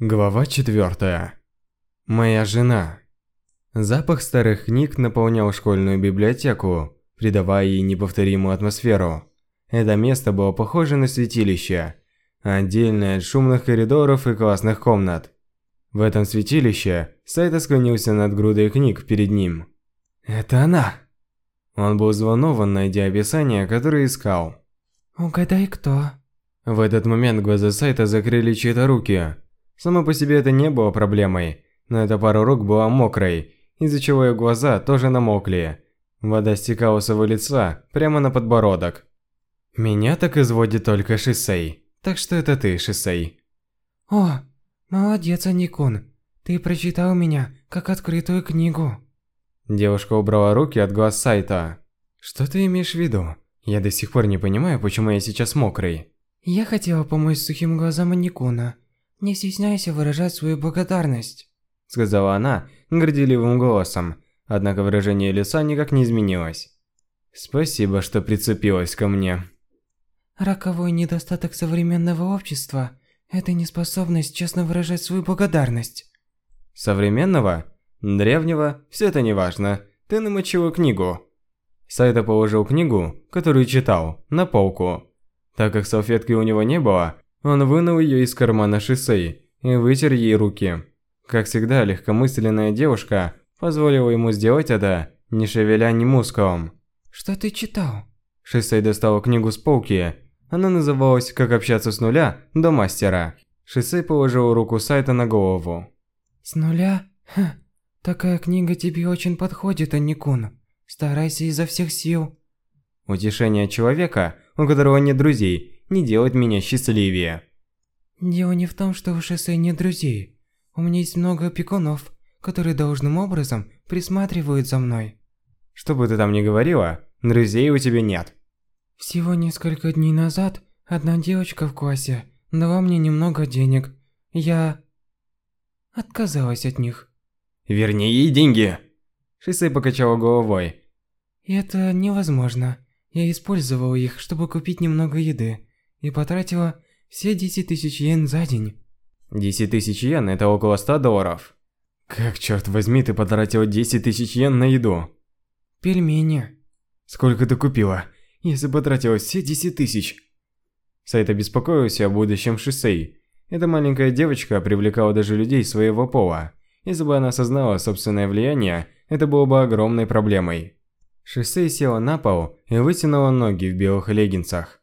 Глава 4. Моя жена. Запах старых книг наполнял школьную библиотеку, придавая ей неповторимую атмосферу. Это место было похоже на святилище, отдельное от шумных коридоров и классных комнат. В этом святилище Сайта склонился над грудой книг перед ним. «Это она!» Он был взволнован, найдя описание, которое искал. «Угадай, кто?» В этот момент глаза Сайта закрыли чьи-то руки – Само по себе это не было проблемой, но эта пара рук была мокрой, из-за чего ее глаза тоже намокли. Вода стекала с его лица прямо на подбородок. Меня так изводит только Шисей, так что это ты, Шисей. О, молодец, Аникун. Ты прочитал меня, как открытую книгу. Девушка убрала руки от глаз Сайта. Что ты имеешь в виду? Я до сих пор не понимаю, почему я сейчас мокрый. Я хотела помочь сухим глазам Аникуна. «Не стесняйся выражать свою благодарность», – сказала она горделивым голосом, однако выражение лица никак не изменилось. «Спасибо, что прицепилась ко мне». «Роковой недостаток современного общества – это неспособность честно выражать свою благодарность». «Современного? Древнего? Все это не важно. Ты намочила книгу». Сайта положил книгу, которую читал, на полку. Так как салфетки у него не было, он вынул ее из кармана Шисей и вытер ей руки. Как всегда, легкомысленная девушка позволила ему сделать это, не шевеля ни мускулом. «Что ты читал?» Шисей достала книгу с полки. Она называлась «Как общаться с нуля до мастера». Шисей положил руку Сайта на голову. «С нуля? Ха, такая книга тебе очень подходит, Аникун. Старайся изо всех сил». Утешение человека, у которого нет друзей, не делать меня счастливее. Дело не в том, что у шоссе нет друзей. У меня есть много опекунов, которые должным образом присматривают за мной. Что бы ты там ни говорила, друзей у тебя нет. Всего несколько дней назад одна девочка в классе дала мне немного денег. Я отказалась от них. Верни ей деньги. Шисей покачала головой. Это невозможно. Я использовала их, чтобы купить немного еды и потратила все 10 тысяч йен за день. 10 тысяч йен – это около 100 долларов. Как, черт возьми, ты потратила 10 тысяч йен на еду? Пельмени. Сколько ты купила, если потратила все 10 тысяч? Сайт обеспокоился о будущем Шисей. Эта маленькая девочка привлекала даже людей своего пола. Если бы она осознала собственное влияние, это было бы огромной проблемой. Шисей села на пол и вытянула ноги в белых леггинсах.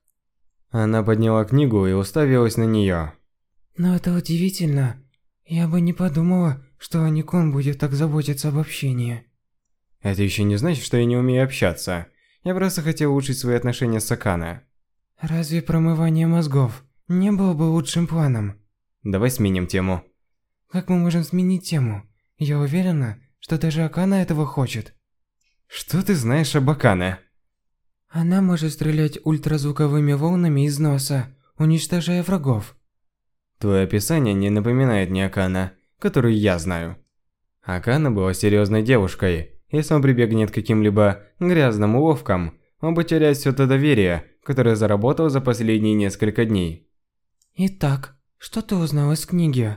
Она подняла книгу и уставилась на нее. Но это удивительно. Я бы не подумала, что Аникон будет так заботиться об общении. Это еще не значит, что я не умею общаться. Я просто хотел улучшить свои отношения с Сакана. Разве промывание мозгов не было бы лучшим планом? Давай сменим тему. Как мы можем сменить тему? Я уверена, что даже Акана этого хочет. Что ты знаешь об Акане? Она может стрелять ультразвуковыми волнами из носа, уничтожая врагов. Твое описание не напоминает мне Акана, которую я знаю. Акана была серьезной девушкой. Если он прибегнет к каким-либо грязным уловкам, он потеряет все то доверие, которое заработал за последние несколько дней. Итак, что ты узнал из книги?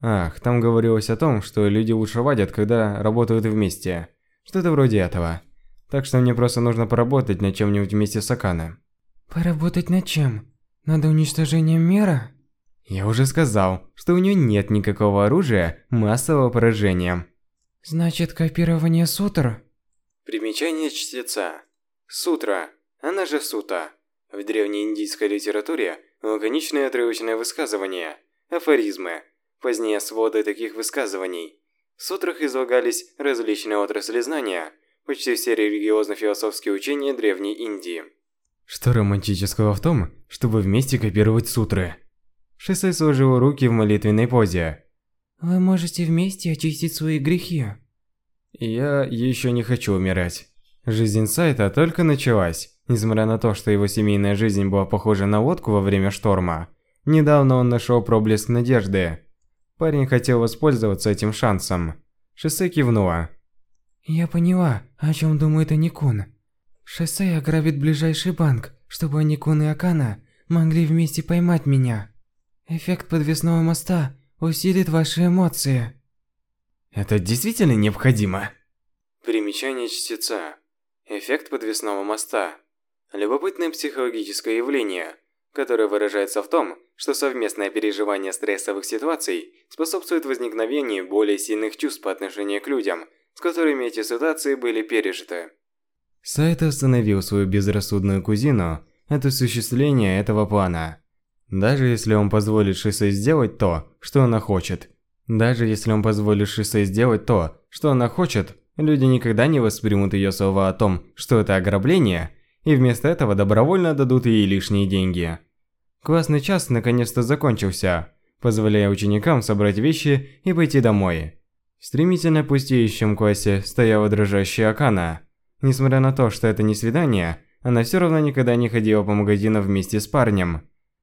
Ах, там говорилось о том, что люди лучше ладят, когда работают вместе. Что-то вроде этого. Так что мне просто нужно поработать над чем-нибудь вместе с Акана. Поработать над чем? Над уничтожением мира? Я уже сказал, что у нее нет никакого оружия массового поражения. Значит, копирование сутр? Примечание чтеца. Сутра, она же сута. В древнеиндийской литературе лаконичное отрывочное высказывание, афоризмы, позднее своды таких высказываний. В сутрах излагались различные отрасли знания – почти все религиозно-философские учения Древней Индии. Что романтического в том, чтобы вместе копировать сутры? Шисей сложил руки в молитвенной позе. Вы можете вместе очистить свои грехи. Я еще не хочу умирать. Жизнь Сайта только началась. Несмотря на то, что его семейная жизнь была похожа на лодку во время шторма, недавно он нашел проблеск надежды. Парень хотел воспользоваться этим шансом. Шисей кивнула. Я поняла, о чем думает Аникун. Шоссе ограбит ближайший банк, чтобы Аникун и Акана могли вместе поймать меня. Эффект подвесного моста усилит ваши эмоции. Это действительно необходимо. Примечание чтеца. Эффект подвесного моста. Любопытное психологическое явление, которое выражается в том, что совместное переживание стрессовых ситуаций способствует возникновению более сильных чувств по отношению к людям, с которыми эти ситуации были пережиты. Сайта остановил свою безрассудную кузину от осуществления этого плана. Даже если он позволит Шисе сделать то, что она хочет. Даже если он позволит Шисе сделать то, что она хочет, люди никогда не воспримут ее слова о том, что это ограбление, и вместо этого добровольно дадут ей лишние деньги. Классный час наконец-то закончился, позволяя ученикам собрать вещи и пойти домой. В стремительно пустеющем классе стояла дрожащая Акана. Несмотря на то, что это не свидание, она все равно никогда не ходила по магазинам вместе с парнем.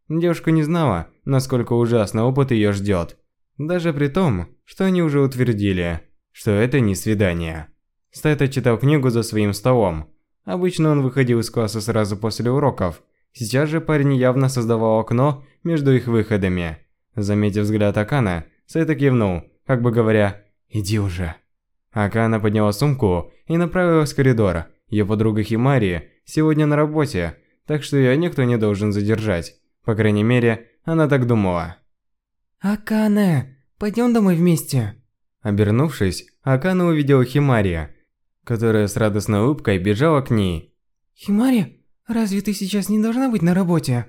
Девушка не знала, насколько ужасный опыт ее ждет. Даже при том, что они уже утвердили, что это не свидание. Стайта читал книгу за своим столом. Обычно он выходил из класса сразу после уроков. Сейчас же парень явно создавал окно между их выходами. Заметив взгляд Акана, Сайта кивнул, как бы говоря «Иди уже». Акана подняла сумку и направилась в коридор. Ее подруга Химари сегодня на работе, так что ее никто не должен задержать. По крайней мере, она так думала. Акане, пойдем домой вместе. Обернувшись, Акана увидела Химари, которая с радостной улыбкой бежала к ней. Химари, разве ты сейчас не должна быть на работе?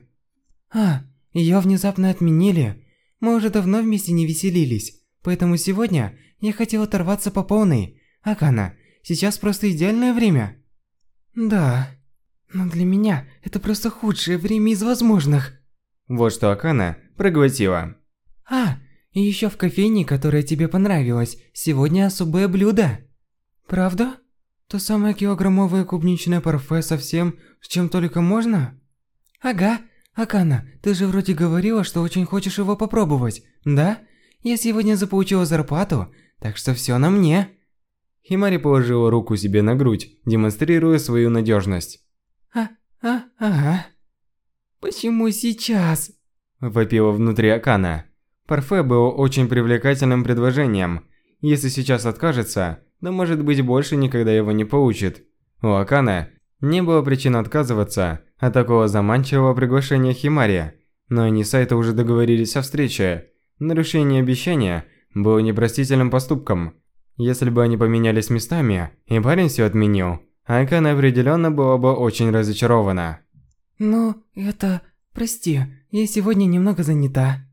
А, ее внезапно отменили. Мы уже давно вместе не веселились, поэтому сегодня я хотела оторваться по полной. Акана, сейчас просто идеальное время. Да, но для меня это просто худшее время из возможных. Вот что Акана проглотила. А, и еще в кофейне, которая тебе понравилась, сегодня особое блюдо. Правда? То самое килограммовое клубничное парфе со всем, с чем только можно? Ага. Акана, ты же вроде говорила, что очень хочешь его попробовать, да? Я сегодня заполучила зарплату, так что все на мне. Химари положила руку себе на грудь, демонстрируя свою надежность. А, а, ага. Почему сейчас? Вопила внутри Акана. Парфе было очень привлекательным предложением. Если сейчас откажется, то может быть больше никогда его не получит. У Акана не было причин отказываться от такого заманчивого приглашения Химари, но они с Айто уже договорились о встрече. Нарушение обещания было непростительным поступком. Если бы они поменялись местами, и парень все отменил, Акана определенно была бы очень разочарована. Ну, это... Прости, я сегодня немного занята.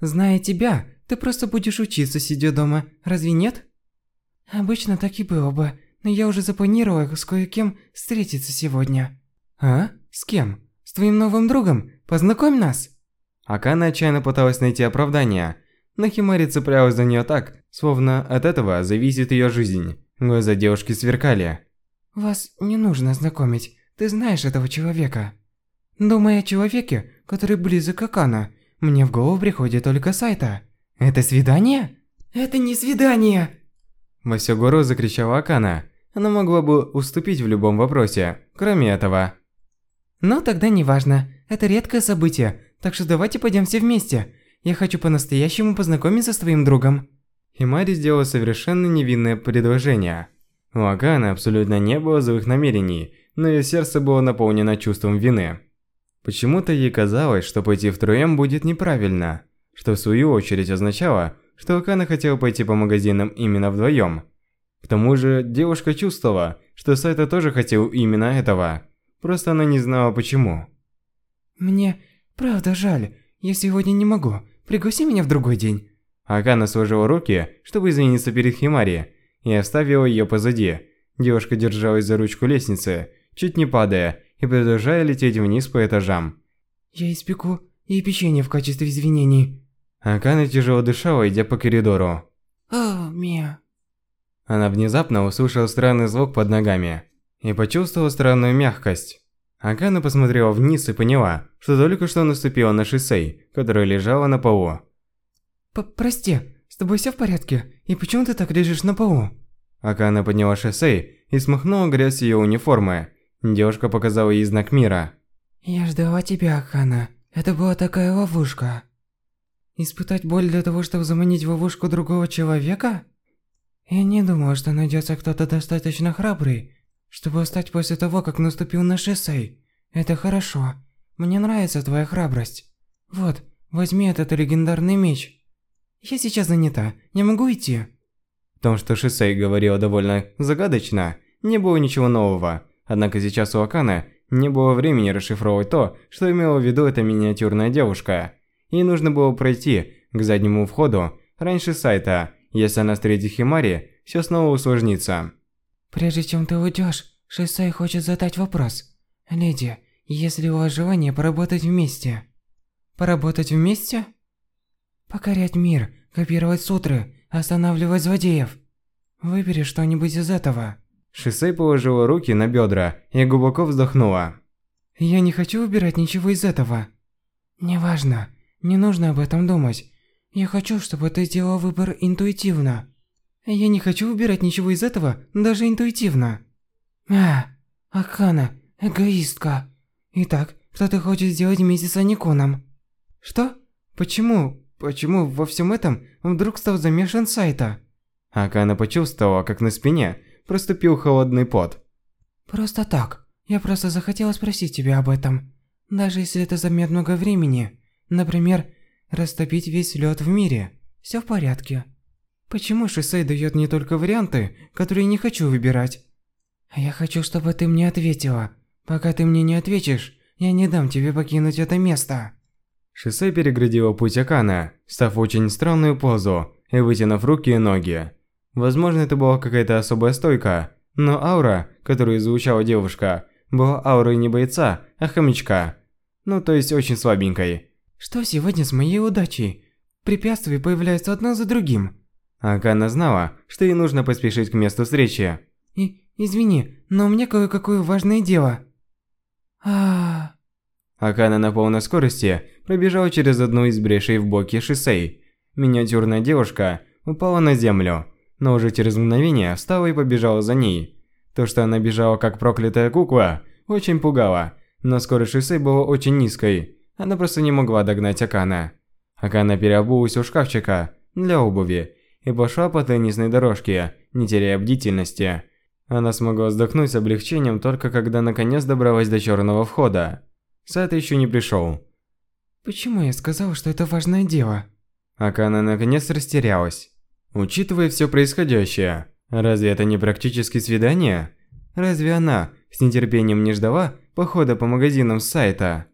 Зная тебя, ты просто будешь учиться, сидя дома, разве нет? Обычно так и было бы, но я уже запланировала с кое-кем встретиться сегодня. А? С кем? С твоим новым другом? Познакомь нас. Акана отчаянно пыталась найти оправдание, но Химари цеплялась за нее так, словно от этого зависит ее жизнь. Глаза девушки сверкали. Вас не нужно знакомить, ты знаешь этого человека. Думая о человеке, который близок к Акана, мне в голову приходит только Сайта. Это свидание? Это не свидание! Во закричала Акана. Она могла бы уступить в любом вопросе, кроме этого. Ну, тогда неважно. Это редкое событие, так что давайте пойдем все вместе. Я хочу по-настоящему познакомиться с твоим другом. Химари сделала совершенно невинное предложение. У Аканы абсолютно не было злых намерений, но ее сердце было наполнено чувством вины. Почему-то ей казалось, что пойти втроем будет неправильно, что в свою очередь означало, что Акана хотела пойти по магазинам именно вдвоем. К тому же, девушка чувствовала, что Сайта тоже хотел именно этого, просто она не знала почему. «Мне правда жаль, я сегодня не могу, пригласи меня в другой день». Акана сложила руки, чтобы извиниться перед Химари, и оставила ее позади. Девушка держалась за ручку лестницы, чуть не падая, и продолжая лететь вниз по этажам. «Я испеку и печенье в качестве извинений». Акана тяжело дышала, идя по коридору. «О, Мия». Она внезапно услышала странный звук под ногами и почувствовала странную мягкость. Акана посмотрела вниз и поняла, что только что наступила на шоссе, которое лежало на полу. П «Прости, с тобой все в порядке? И почему ты так лежишь на полу?» Акана подняла шоссе и смахнула грязь ее униформы, Девушка показала ей знак мира. «Я ждала тебя, Хана. Это была такая ловушка». Испытать боль для того, чтобы заманить в ловушку другого человека? Я не думаю, что найдется кто-то достаточно храбрый, чтобы встать после того, как наступил на шоссе. Это хорошо. Мне нравится твоя храбрость. Вот, возьми этот легендарный меч. Я сейчас занята, не могу идти. В том, что Шисей говорила довольно загадочно, не было ничего нового. Однако сейчас у Акана не было времени расшифровывать то, что имела в виду эта миниатюрная девушка. Ей нужно было пройти к заднему входу раньше сайта. Если она встретит Химари, все снова усложнится. Прежде чем ты уйдешь, Шисей хочет задать вопрос. Леди, есть ли у вас желание поработать вместе? Поработать вместе? Покорять мир, копировать сутры, останавливать злодеев. Выбери что-нибудь из этого. Шисей положила руки на бедра и глубоко вздохнула. Я не хочу выбирать ничего из этого. Неважно, не нужно об этом думать. Я хочу, чтобы ты сделал выбор интуитивно. Я не хочу выбирать ничего из этого, даже интуитивно. А, Акана, эгоистка. Итак, что ты хочешь сделать вместе с Аниконом? Что? Почему? Почему во всем этом вдруг стал замешан Сайта? Акана почувствовала, как на спине проступил холодный пот. Просто так. Я просто захотела спросить тебя об этом. Даже если это займет много времени. Например, растопить весь лед в мире. Все в порядке. Почему Шисей дает мне только варианты, которые не хочу выбирать? Я хочу, чтобы ты мне ответила. Пока ты мне не ответишь, я не дам тебе покинуть это место. Шисей переградила путь Акана, став очень странную позу и вытянув руки и ноги. Возможно, это была какая-то особая стойка, но аура, которую излучала девушка, была аурой не бойца, а хомячка. Ну, то есть очень слабенькой. Что сегодня с моей удачей? Препятствия появляются одно за другим. Акана знала, что ей нужно поспешить к месту встречи. И, извини, но у меня кое-какое важное дело. А, Акана на полной скорости пробежала через одну из брешей в боке Шисей. Миниатюрная девушка упала на землю но уже через мгновение встала и побежала за ней. То, что она бежала как проклятая кукла, очень пугало, но скорость шоссе была очень низкой. Она просто не могла догнать Акана. Акана переобулась у шкафчика для обуви и пошла по теннисной дорожке, не теряя бдительности. Она смогла вздохнуть с облегчением только когда наконец добралась до черного входа. Сад еще не пришел. Почему я сказала, что это важное дело? Акана наконец растерялась. Учитывая все происходящее, разве это не практически свидание? Разве она с нетерпением не ждала похода по магазинам с сайта?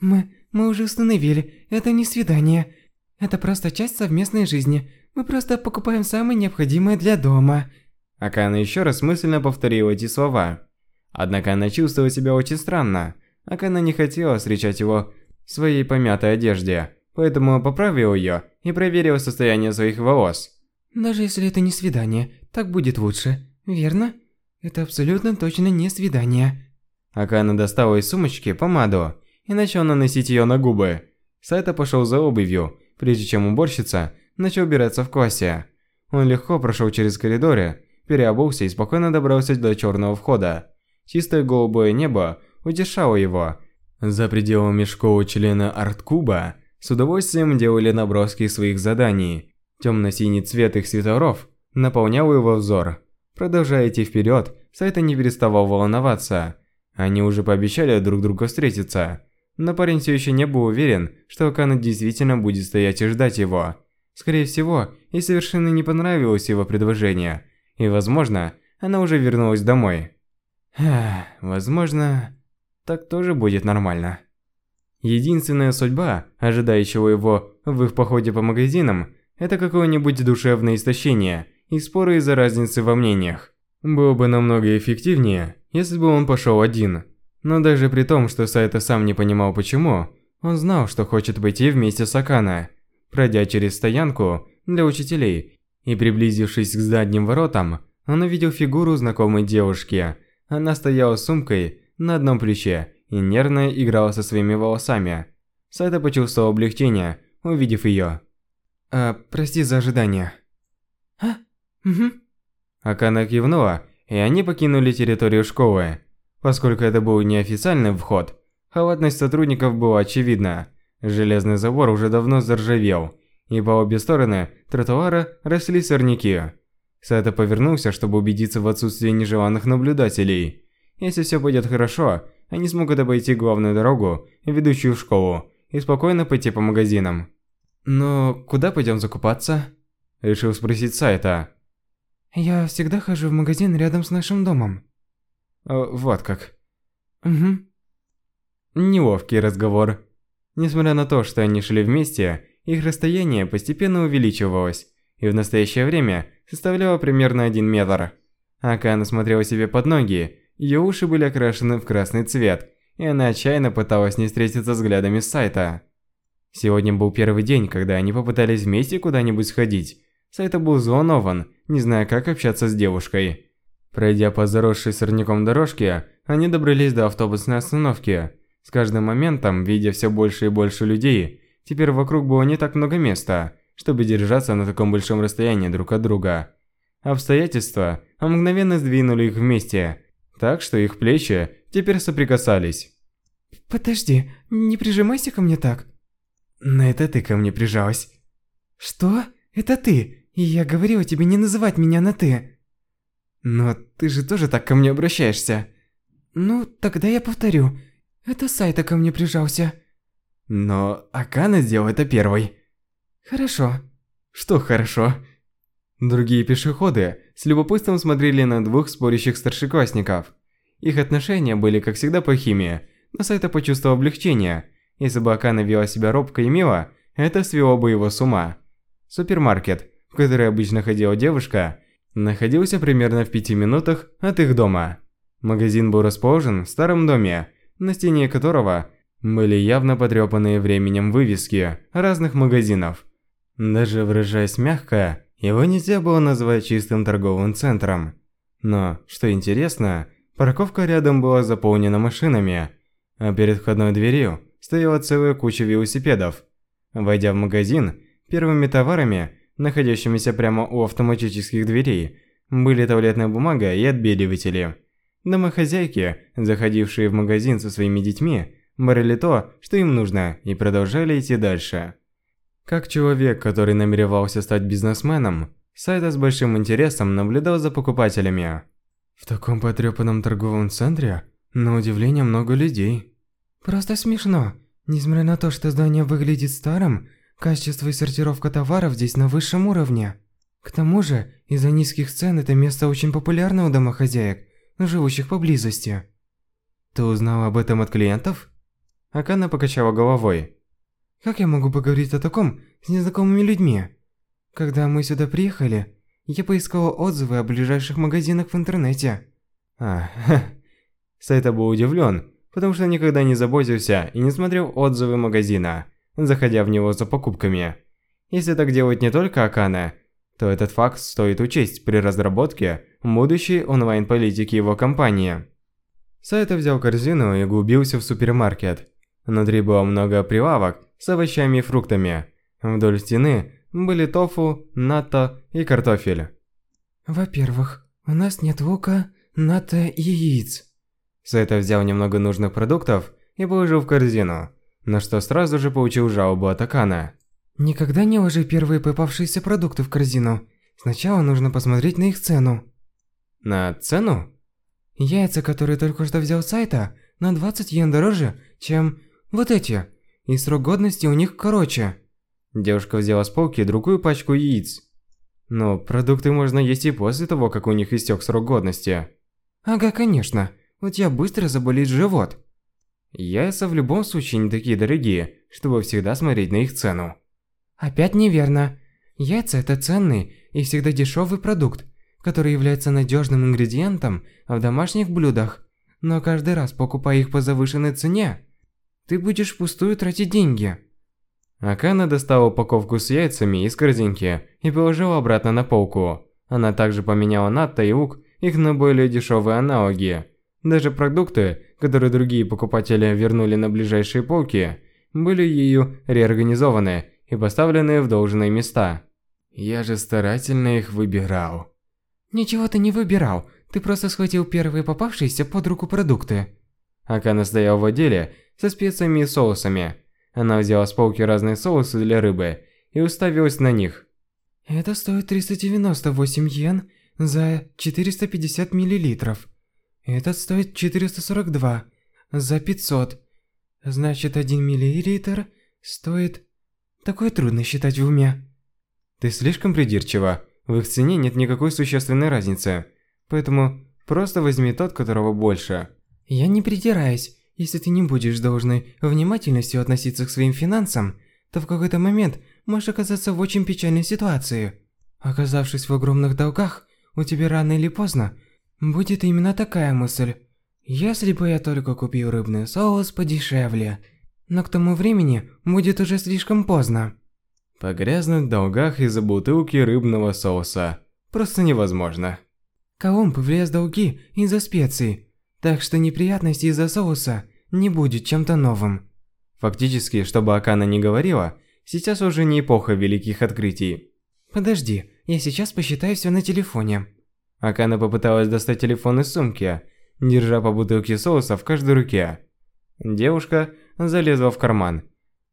Мы, мы уже установили, это не свидание. Это просто часть совместной жизни. Мы просто покупаем самое необходимое для дома. Акана еще раз мысленно повторила эти слова. Однако она чувствовала себя очень странно. Акана не хотела встречать его в своей помятой одежде, поэтому поправила ее и проверила состояние своих волос. Даже если это не свидание, так будет лучше, верно? Это абсолютно точно не свидание. Акана достала из сумочки помаду и начала наносить ее на губы. Сайта пошел за обувью, прежде чем уборщица начал убираться в классе. Он легко прошел через коридоры, переобулся и спокойно добрался до черного входа. Чистое голубое небо утешало его. За пределами школы члена арткуба с удовольствием делали наброски своих заданий – Темно-синий цвет их свитеров наполнял его взор. Продолжая идти вперед, Сайта не переставал волноваться. Они уже пообещали друг другу встретиться. Но парень все еще не был уверен, что Акана действительно будет стоять и ждать его. Скорее всего, ей совершенно не понравилось его предложение. И, возможно, она уже вернулась домой. Эх, возможно, так тоже будет нормально. Единственная судьба, ожидающего его в их походе по магазинам, это какое-нибудь душевное истощение и споры из-за разницы во мнениях. Было бы намного эффективнее, если бы он пошел один. Но даже при том, что Сайта сам не понимал почему, он знал, что хочет пойти вместе с Акана. Пройдя через стоянку для учителей и приблизившись к задним воротам, он увидел фигуру знакомой девушки. Она стояла с сумкой на одном плече и нервно играла со своими волосами. Сайта почувствовал облегчение, увидев ее. «А, прости за ожидание». «А? Угу». Акана кивнула, и они покинули территорию школы. Поскольку это был неофициальный вход, халатность сотрудников была очевидна. Железный забор уже давно заржавел, и по обе стороны тротуара росли сорняки. Сайта повернулся, чтобы убедиться в отсутствии нежеланных наблюдателей. Если все пойдет хорошо, они смогут обойти главную дорогу, ведущую в школу, и спокойно пойти по магазинам. «Но куда пойдем закупаться?» Решил спросить Сайта. «Я всегда хожу в магазин рядом с нашим домом». О, вот как. «Угу». Неловкий разговор. Несмотря на то, что они шли вместе, их расстояние постепенно увеличивалось, и в настоящее время составляло примерно один метр. Акана смотрела себе под ноги, ее уши были окрашены в красный цвет, и она отчаянно пыталась не встретиться взглядами с сайта. Сегодня был первый день, когда они попытались вместе куда-нибудь сходить. Сайта был взволнован, не зная, как общаться с девушкой. Пройдя по заросшей сорняком дорожке, они добрались до автобусной остановки. С каждым моментом, видя все больше и больше людей, теперь вокруг было не так много места, чтобы держаться на таком большом расстоянии друг от друга. Обстоятельства мгновенно сдвинули их вместе, так что их плечи теперь соприкасались. «Подожди, не прижимайся ко мне так». На это ты ко мне прижалась. «Что? Это ты? И я говорила тебе не называть меня на «ты». Но ты же тоже так ко мне обращаешься. Ну, тогда я повторю. Это Сайта ко мне прижался. Но Акана сделал это первой. Хорошо. Что хорошо? Другие пешеходы с любопытством смотрели на двух спорящих старшеклассников. Их отношения были, как всегда, плохими, но Сайта почувствовал облегчение. Если бы Акана вела себя робко и мило, это свело бы его с ума. Супермаркет, в который обычно ходила девушка, находился примерно в пяти минутах от их дома. Магазин был расположен в старом доме, на стене которого были явно потрепанные временем вывески разных магазинов. Даже выражаясь мягко, его нельзя было назвать чистым торговым центром. Но, что интересно, парковка рядом была заполнена машинами, а перед входной дверью стояла целая куча велосипедов. Войдя в магазин, первыми товарами, находящимися прямо у автоматических дверей, были туалетная бумага и отбеливатели. Домохозяйки, заходившие в магазин со своими детьми, брали то, что им нужно, и продолжали идти дальше. Как человек, который намеревался стать бизнесменом, Сайта с большим интересом наблюдал за покупателями. В таком потрепанном торговом центре, на удивление, много людей. Просто смешно. Несмотря на то, что здание выглядит старым, качество и сортировка товаров здесь на высшем уровне. К тому же, из-за низких цен это место очень популярно у домохозяек, живущих поблизости. Ты узнал об этом от клиентов? Акана покачала головой. Как я могу поговорить о таком с незнакомыми людьми? Когда мы сюда приехали, я поискала отзывы о ближайших магазинах в интернете. А, ха. Сайта был удивлен, потому что никогда не заботился и не смотрел отзывы магазина, заходя в него за покупками. Если так делать не только Акана, то этот факт стоит учесть при разработке будущей онлайн-политики его компании. Сайта взял корзину и углубился в супермаркет. Внутри было много прилавок с овощами и фруктами. Вдоль стены были тофу, натто и картофель. Во-первых, у нас нет лука, натто и яиц. Сайта взял немного нужных продуктов и положил в корзину, на что сразу же получил жалобу от Акана. Никогда не ложи первые попавшиеся продукты в корзину. Сначала нужно посмотреть на их цену. На цену? Яйца, которые только что взял с сайта, на 20 йен дороже, чем вот эти. И срок годности у них короче. Девушка взяла с полки другую пачку яиц. Но продукты можно есть и после того, как у них истек срок годности. Ага, конечно. У тебя быстро заболит живот. Яйца в любом случае не такие дорогие, чтобы всегда смотреть на их цену. Опять неверно. Яйца – это ценный и всегда дешевый продукт, который является надежным ингредиентом в домашних блюдах. Но каждый раз, покупая их по завышенной цене, ты будешь впустую тратить деньги. Акана достала упаковку с яйцами из корзинки и положила обратно на полку. Она также поменяла натто и лук их на более дешевые аналоги. Даже продукты, которые другие покупатели вернули на ближайшие полки, были ею реорганизованы и поставленные в должные места. Я же старательно их выбирал. Ничего ты не выбирал, ты просто схватил первые попавшиеся под руку продукты. Акана стоял в отделе со специями и соусами. Она взяла с полки разные соусы для рыбы и уставилась на них. Это стоит 398 йен за 450 миллилитров. Этот стоит 442 за 500. Значит, 1 миллилитр стоит... Такое трудно считать в уме. Ты слишком придирчива. В их цене нет никакой существенной разницы. Поэтому просто возьми тот, которого больше. Я не придираюсь. Если ты не будешь должной внимательностью относиться к своим финансам, то в какой-то момент можешь оказаться в очень печальной ситуации. Оказавшись в огромных долгах, у тебя рано или поздно будет именно такая мысль. Если бы я только купил рыбный соус подешевле. Но к тому времени будет уже слишком поздно. Погрязнуть в долгах из-за бутылки рыбного соуса просто невозможно. Колумб влез в долги из-за специй, так что неприятности из-за соуса не будет чем-то новым. Фактически, чтобы Акана не говорила, сейчас уже не эпоха великих открытий. Подожди, я сейчас посчитаю все на телефоне. Акана попыталась достать телефон из сумки, держа по бутылке соуса в каждой руке. Девушка залезла в карман.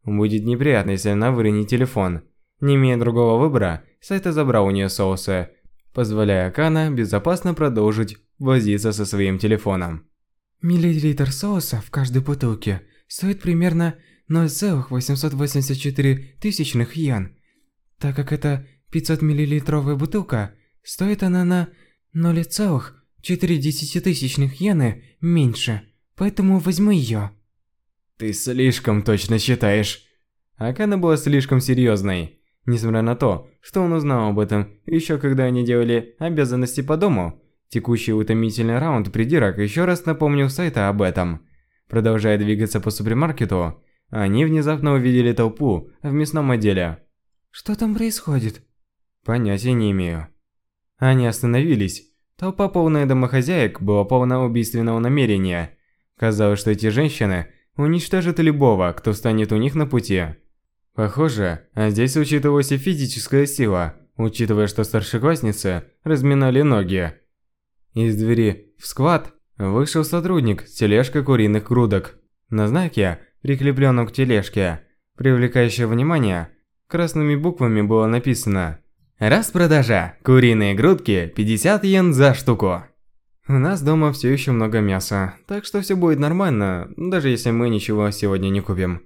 Будет неприятно, если она выронит телефон. Не имея другого выбора, Сайта забрал у нее соусы, позволяя Акана безопасно продолжить возиться со своим телефоном. Миллилитр соуса в каждой бутылке стоит примерно 0,884 тысячных йен. Так как это 500 миллилитровая бутылка, стоит она на 0,4 тысячных йены меньше, поэтому возьму ее. Ты слишком точно считаешь. Акана была слишком серьезной. Несмотря на то, что он узнал об этом еще когда они делали обязанности по дому, текущий утомительный раунд придирок еще раз напомнил Сайта об этом. Продолжая двигаться по супермаркету, они внезапно увидели толпу в мясном отделе. Что там происходит? Понятия не имею. Они остановились. Толпа полная домохозяек была полна убийственного намерения. Казалось, что эти женщины уничтожат любого, кто встанет у них на пути. Похоже, а здесь учитывалась и физическая сила, учитывая, что старшеклассницы разминали ноги. Из двери в сквад вышел сотрудник с тележкой куриных грудок. На знаке, прикрепленном к тележке, привлекающее внимание, красными буквами было написано «Распродажа! Куриные грудки 50 йен за штуку!» У нас дома все еще много мяса, так что все будет нормально, даже если мы ничего сегодня не купим.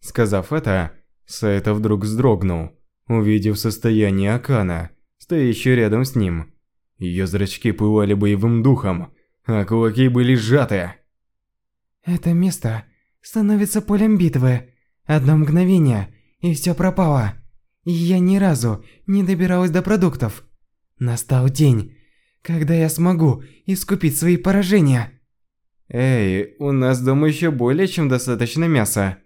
Сказав это, Сайта вдруг вздрогнул, увидев состояние Акана, стоящей рядом с ним. Ее зрачки пылали боевым духом, а кулаки были сжаты. Это место становится полем битвы. Одно мгновение, и все пропало. Я ни разу не добиралась до продуктов. Настал день, когда я смогу искупить свои поражения. Эй, у нас дома еще более чем достаточно мяса.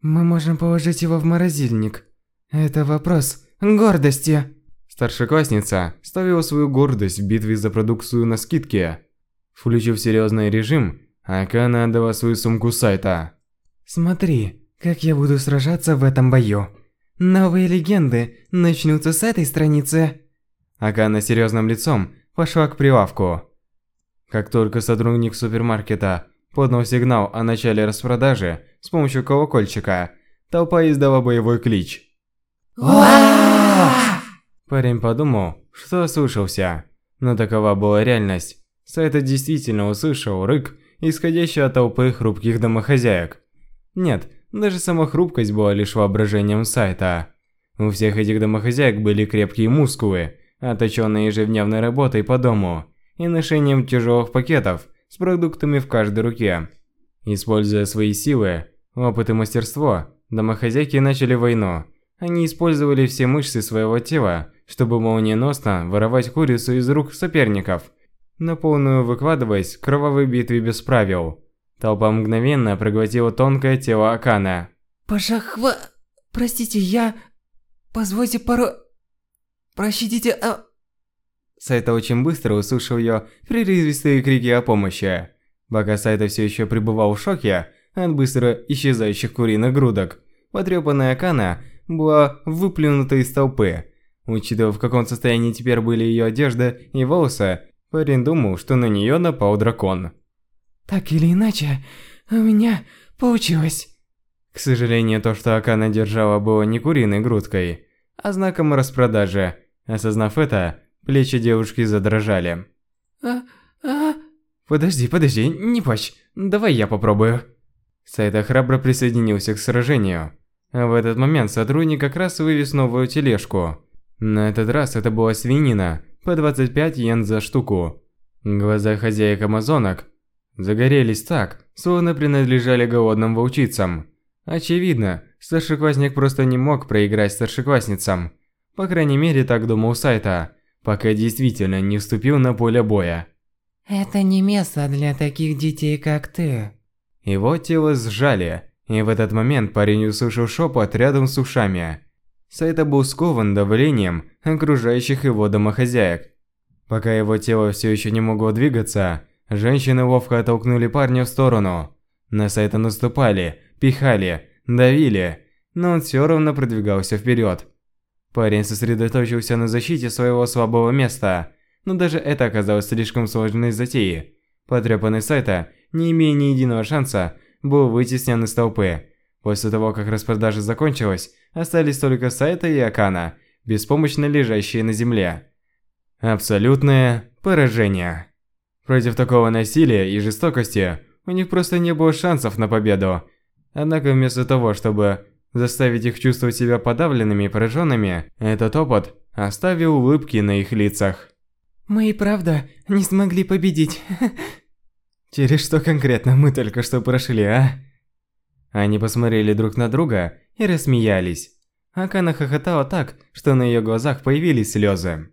Мы можем положить его в морозильник. Это вопрос гордости. Старшеклассница ставила свою гордость в битве за продукцию на скидке. Включив серьезный режим, Акана отдала свою сумку сайта. Смотри, как я буду сражаться в этом бою. Новые легенды начнутся с этой страницы. Акана серьезным лицом пошла к прилавку. Как только сотрудник супермаркета поднял сигнал о начале распродажи с помощью колокольчика, толпа издала боевой клич. Парень подумал, что ослышался, но такова была реальность. Сайта действительно услышал рык, исходящий от толпы хрупких домохозяек. Нет, даже сама хрупкость была лишь воображением Сайта. У всех этих домохозяек были крепкие мускулы, отточенные ежедневной работой по дому и ношением тяжелых пакетов с продуктами в каждой руке. Используя свои силы, опыт и мастерство, домохозяйки начали войну. Они использовали все мышцы своего тела, чтобы молниеносно воровать курицу из рук соперников, на полную выкладываясь кровавой битве без правил. Толпа мгновенно проглотила тонкое тело Акана. Пожахва... Простите, я... Позвольте пару... Прощите, а... Сайта очень быстро услышал ее прерывистые крики о помощи. Пока Сайта все еще пребывал в шоке от быстро исчезающих куриных грудок, потрепанная Акана была выплюнута из толпы. Учитывая, в каком состоянии теперь были ее одежда и волосы, парень думал, что на нее напал дракон. Так или иначе, у меня получилось. К сожалению, то, что Акана держала, было не куриной грудкой, а знаком распродажи. Осознав это, плечи девушки задрожали. А, а... Подожди, подожди, не плачь. Давай я попробую. Сайта храбро присоединился к сражению. А в этот момент сотрудник как раз вывез новую тележку. На этот раз это была свинина, по 25 йен за штуку. Глаза хозяек амазонок загорелись так, словно принадлежали голодным волчицам. Очевидно, старшеклассник просто не мог проиграть старшеклассницам. По крайней мере, так думал Сайта, пока действительно не вступил на поле боя. Это не место для таких детей, как ты. Его тело сжали, и в этот момент парень услышал шепот рядом с ушами. Сайта был скован давлением окружающих его домохозяек. Пока его тело все еще не могло двигаться, женщины ловко оттолкнули парня в сторону. На Сайта наступали, пихали, давили, но он все равно продвигался вперед. Парень сосредоточился на защите своего слабого места, но даже это оказалось слишком сложной затеей. Потрепанный Сайта, не имея ни единого шанса, был вытеснен из толпы. После того, как распродажа закончилась, остались только Сайта и Акана, беспомощно лежащие на земле. Абсолютное поражение. Против такого насилия и жестокости у них просто не было шансов на победу. Однако вместо того, чтобы заставить их чувствовать себя подавленными и пораженными, этот опыт оставил улыбки на их лицах. Мы и правда не смогли победить. Через что конкретно мы только что прошли, а? Они посмотрели друг на друга и рассмеялись. Акана хохотала так, что на ее глазах появились слезы.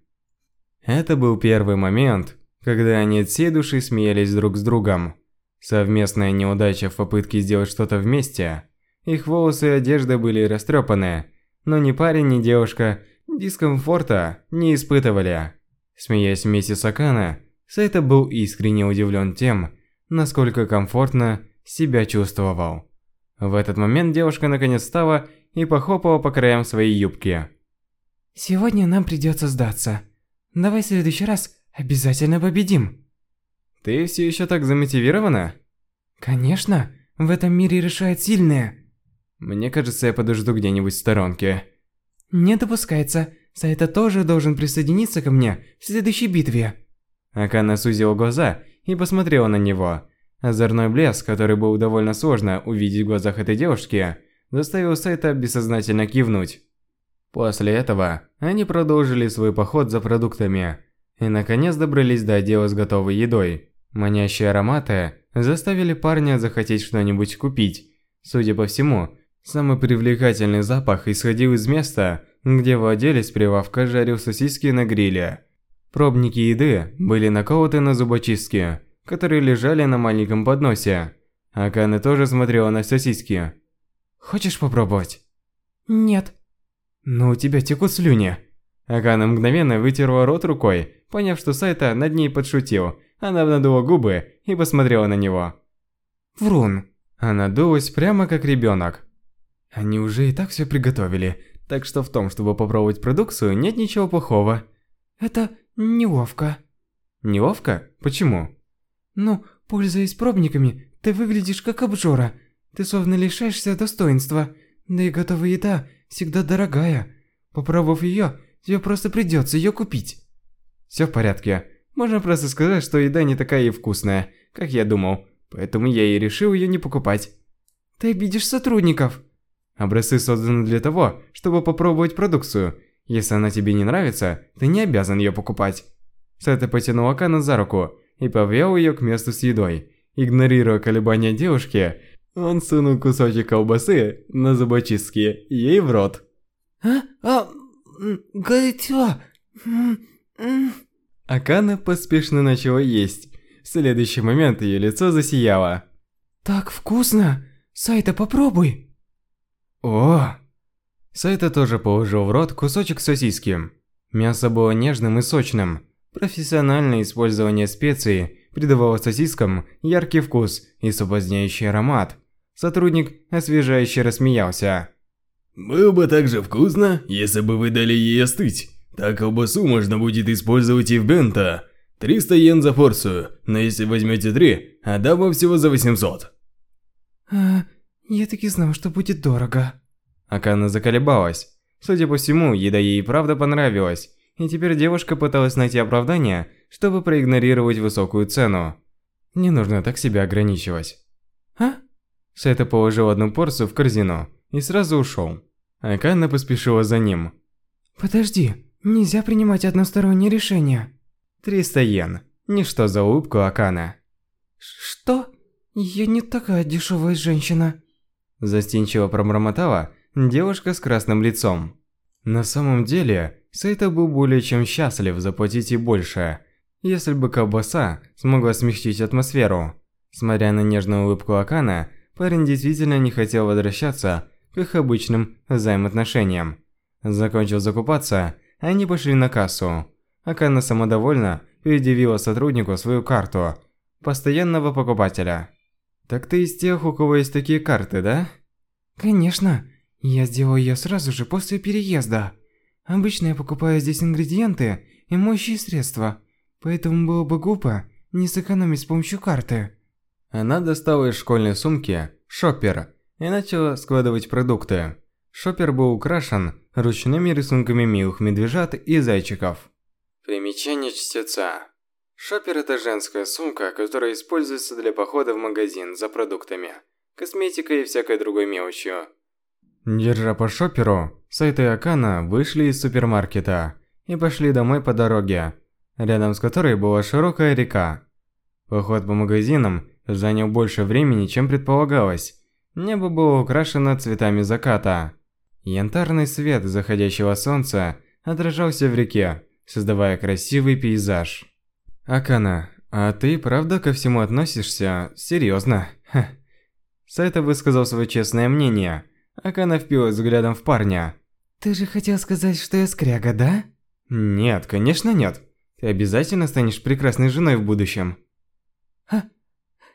Это был первый момент, когда они от всей души смеялись друг с другом. Совместная неудача в попытке сделать что-то вместе. Их волосы и одежда были растрепаны, но ни парень, ни девушка дискомфорта не испытывали. Смеясь вместе с Акана, Сайта был искренне удивлен тем, насколько комфортно себя чувствовал. В этот момент девушка наконец встала и похлопала по краям своей юбки. «Сегодня нам придется сдаться. Давай в следующий раз обязательно победим». «Ты все еще так замотивирована?» «Конечно, в этом мире решает сильные». «Мне кажется, я подожду где-нибудь в сторонке». «Не допускается. Сайта тоже должен присоединиться ко мне в следующей битве». Акана сузила глаза и посмотрела на него. Озорной блеск, который был довольно сложно увидеть в глазах этой девушки, заставил Сайта бессознательно кивнуть. После этого они продолжили свой поход за продуктами и наконец добрались до отдела с готовой едой. Манящие ароматы заставили парня захотеть что-нибудь купить. Судя по всему, самый привлекательный запах исходил из места, где владелец прилавка жарил сосиски на гриле. Пробники еды были наколоты на зубочистки, которые лежали на маленьком подносе. Акана тоже смотрела на сосиски. «Хочешь попробовать?» «Нет». «Ну, у тебя текут слюни». Акана мгновенно вытерла рот рукой, поняв, что Сайта над ней подшутил. Она надула губы и посмотрела на него. «Врун». Она дулась прямо как ребенок. Они уже и так все приготовили, так что в том, чтобы попробовать продукцию, нет ничего плохого. Это неловко. Неловко? Почему? Ну, пользуясь пробниками, ты выглядишь как обжора. Ты словно лишаешься достоинства. Да и готовая еда всегда дорогая. Попробовав ее, тебе просто придется ее купить. Все в порядке. Можно просто сказать, что еда не такая и вкусная, как я думал. Поэтому я и решил ее не покупать. Ты обидишь сотрудников. Образцы созданы для того, чтобы попробовать продукцию. Если она тебе не нравится, ты не обязан ее покупать. Сета потянул Акана за руку и повел ее к месту с едой. Игнорируя колебания девушки, он сунул кусочек колбасы на зубочистки ей в рот. А? А? Горячо. Акана поспешно начала есть. В следующий момент ее лицо засияло. Так вкусно! Сайта, попробуй! О! Сайта тоже положил в рот кусочек сосиски. Мясо было нежным и сочным. Профессиональное использование специй придавало сосискам яркий вкус и соблазняющий аромат. Сотрудник освежающе рассмеялся. «Было бы так же вкусно, если бы вы дали ей остыть. Так колбасу можно будет использовать и в бента. 300 йен за порцию, но если возьмете три, отдам вам всего за 800». А, Я таки знал, что будет дорого. Акана заколебалась. Судя по всему, еда ей и правда понравилась, и теперь девушка пыталась найти оправдание, чтобы проигнорировать высокую цену. Не нужно так себя ограничивать. А? Сайта положил одну порцию в корзину и сразу ушел. Акана поспешила за ним. Подожди, нельзя принимать односторонние решения. 300 йен. Ничто за улыбку Акана. Что? Я не такая дешевая женщина. Застенчиво промормотала девушка с красным лицом. На самом деле, Сайта был более чем счастлив заплатить и больше, если бы колбаса смогла смягчить атмосферу. Смотря на нежную улыбку Акана, парень действительно не хотел возвращаться к их обычным взаимоотношениям. Закончил закупаться, они пошли на кассу. Акана самодовольно предъявила сотруднику свою карту постоянного покупателя. «Так ты из тех, у кого есть такие карты, да?» Конечно. Я сделал ее сразу же после переезда. Обычно я покупаю здесь ингредиенты и моющие средства, поэтому было бы глупо не сэкономить с помощью карты. Она достала из школьной сумки шоппер и начала складывать продукты. Шоппер был украшен ручными рисунками милых медвежат и зайчиков. Примечание чтеца. Шоппер – это женская сумка, которая используется для похода в магазин за продуктами, косметикой и всякой другой мелочью. Держа по шопперу, Сайта и Акана вышли из супермаркета и пошли домой по дороге, рядом с которой была широкая река. Поход по магазинам занял больше времени, чем предполагалось. Небо было украшено цветами заката. Янтарный свет заходящего солнца отражался в реке, создавая красивый пейзаж. Акана, а ты правда ко всему относишься серьезно? Ха. Сайта высказал свое честное мнение. Акана впилась взглядом в парня. Ты же хотел сказать, что я скряга, да? Нет, конечно нет. Ты обязательно станешь прекрасной женой в будущем. Ха.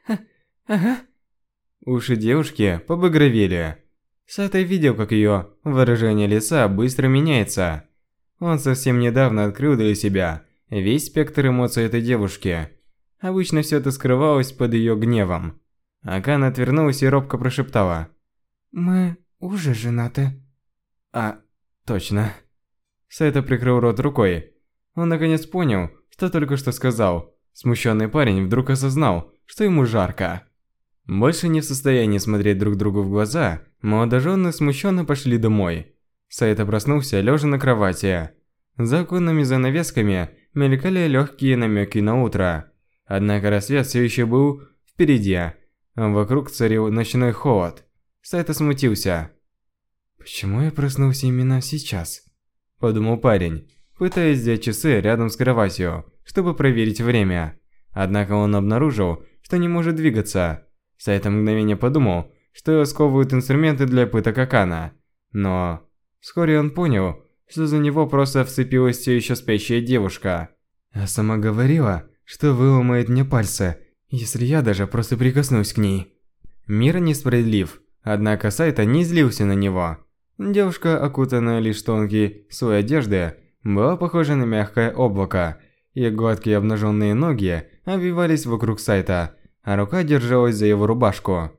Ха. Ага. Уши девушки побагровели. Сайта видел, как ее выражение лица быстро меняется. Он совсем недавно открыл для себя весь спектр эмоций этой девушки. Обычно все это скрывалось под ее гневом. Акана отвернулась и робко прошептала. «Мы уже женаты». «А, точно». Сайта прикрыл рот рукой. Он наконец понял, что только что сказал. Смущенный парень вдруг осознал, что ему жарко. Больше не в состоянии смотреть друг другу в глаза, молодожены смущенно пошли домой. Сайта проснулся, лежа на кровати. За оконными занавесками мелькали легкие намеки на утро. Однако рассвет все еще был впереди. Вокруг царил ночной холод. Сайта смутился. «Почему я проснулся именно сейчас?» Подумал парень, пытаясь взять часы рядом с кроватью, чтобы проверить время. Однако он обнаружил, что не может двигаться. Сайта мгновение подумал, что сковывают инструменты для пыток Акана. Но вскоре он понял, что за него просто вцепилась все еще спящая девушка. А сама говорила, что выломает мне пальцы, если я даже просто прикоснусь к ней. Мир несправедлив, однако Сайта не злился на него. Девушка, окутанная лишь тонкой слой одежды, была похожа на мягкое облако. Ее гладкие обнаженные ноги обвивались вокруг Сайта, а рука держалась за его рубашку.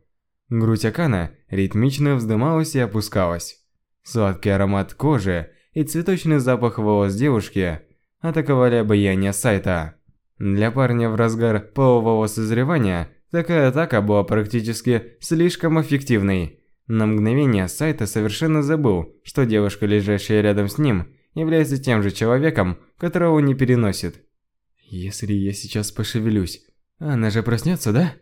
Грудь Акана ритмично вздымалась и опускалась. Сладкий аромат кожи и цветочный запах волос девушки атаковали обаяние сайта. Для парня в разгар полового созревания такая атака была практически слишком эффективной. На мгновение сайта совершенно забыл, что девушка, лежащая рядом с ним, является тем же человеком, которого он не переносит. Если я сейчас пошевелюсь, она же проснется, да?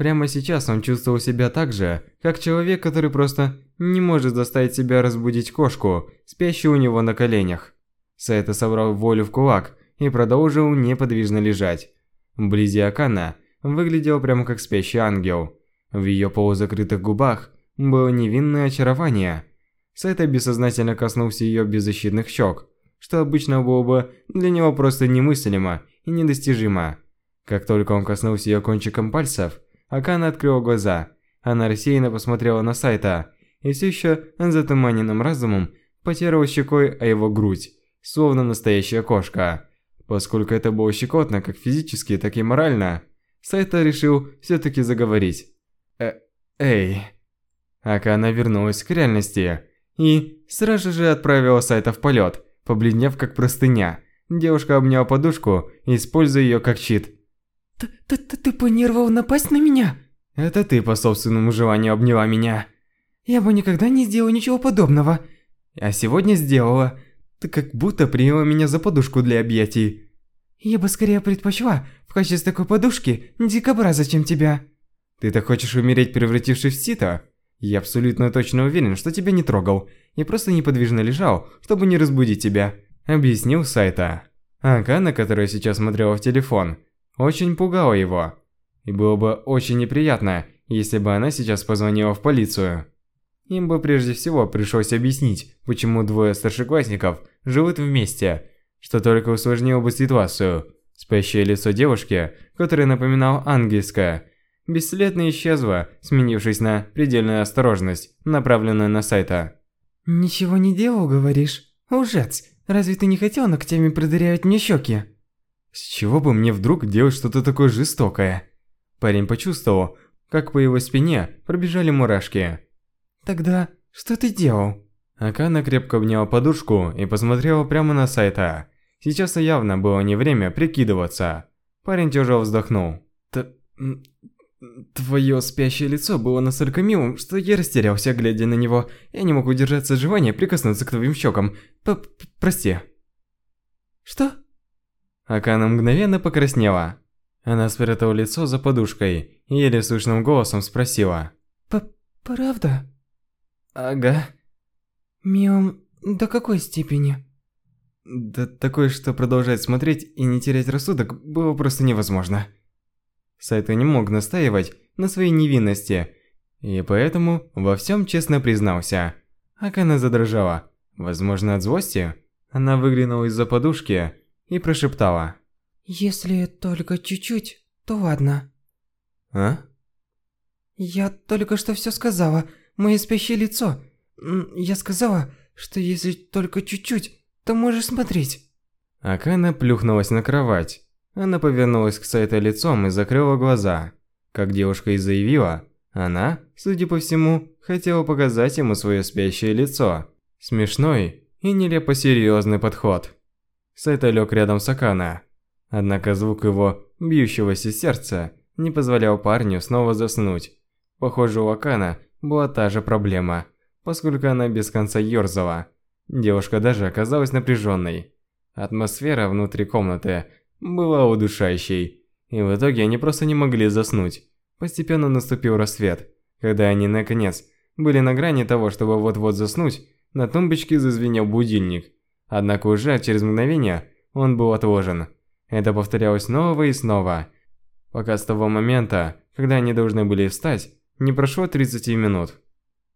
Прямо сейчас он чувствовал себя так же, как человек, который просто не может заставить себя разбудить кошку, спящую у него на коленях. Сайта собрал волю в кулак и продолжил неподвижно лежать. Вблизи Акана выглядел прямо как спящий ангел. В ее полузакрытых губах было невинное очарование. Сайта бессознательно коснулся ее беззащитных щек, что обычно было бы для него просто немыслимо и недостижимо. Как только он коснулся ее кончиком пальцев, Акана открыла глаза. Она рассеянно посмотрела на Сайта и все еще затуманенным разумом потерла щекой о его грудь, словно настоящая кошка. Поскольку это было щекотно как физически, так и морально, Сайта решил все-таки заговорить. Э, эй. Акана вернулась к реальности и сразу же отправила Сайта в полет, побледнев как простыня. Девушка обняла подушку, используя ее как щит. Ты, ты, ты, ты планировал напасть на меня? Это ты по собственному желанию обняла меня. Я бы никогда не сделал ничего подобного. А сегодня сделала. Ты как будто приняла меня за подушку для объятий. Я бы скорее предпочла в качестве такой подушки дикобраза, чем тебя. Ты так хочешь умереть, превратившись в сито? Я абсолютно точно уверен, что тебя не трогал. Я просто неподвижно лежал, чтобы не разбудить тебя. Объяснил Сайта. Акана, которая сейчас смотрела в телефон, очень пугала его. И было бы очень неприятно, если бы она сейчас позвонила в полицию. Им бы прежде всего пришлось объяснить, почему двое старшеклассников живут вместе, что только усложнило бы ситуацию. Спящее лицо девушки, которое напоминало ангельское, бесследно исчезло, сменившись на предельную осторожность, направленную на сайта. «Ничего не делал, говоришь? Лжец, разве ты не хотел ногтями продырявить мне щеки?» С чего бы мне вдруг делать что-то такое жестокое? Парень почувствовал, как по его спине пробежали мурашки. Тогда что ты делал? Акана крепко обняла подушку и посмотрела прямо на сайта. Сейчас явно было не время прикидываться. Парень тяжело вздохнул. Т Твое спящее лицо было настолько милым, что я растерялся, глядя на него. Я не мог удержаться от желания прикоснуться к твоим щекам. П -п Прости. Что? Акана мгновенно покраснела. Она спрятала лицо за подушкой и еле слышным голосом спросила. П «Правда?» «Ага». «Милым до какой степени?» Да такое, что продолжать смотреть и не терять рассудок было просто невозможно. Сайта не мог настаивать на своей невинности, и поэтому во всем честно признался. Акана задрожала, возможно от злости. Она выглянула из-за подушки и прошептала. «Если только чуть-чуть, то ладно». «А?» «Я только что все сказала, мое спящее лицо. Я сказала, что если только чуть-чуть, то можешь смотреть». Акана плюхнулась на кровать. Она повернулась к Сайта лицом и закрыла глаза. Как девушка и заявила, она, судя по всему, хотела показать ему свое спящее лицо. Смешной и нелепо серьезный подход. Сайта лег рядом с Акана. Однако звук его бьющегося сердца не позволял парню снова заснуть. Похоже, у Акана была та же проблема, поскольку она без конца ёрзала. Девушка даже оказалась напряженной. Атмосфера внутри комнаты была удушающей, и в итоге они просто не могли заснуть. Постепенно наступил рассвет. Когда они, наконец, были на грани того, чтобы вот-вот заснуть, на тумбочке зазвенел будильник. Однако уже через мгновение он был отложен. Это повторялось снова и снова, пока с того момента, когда они должны были встать, не прошло 30 минут.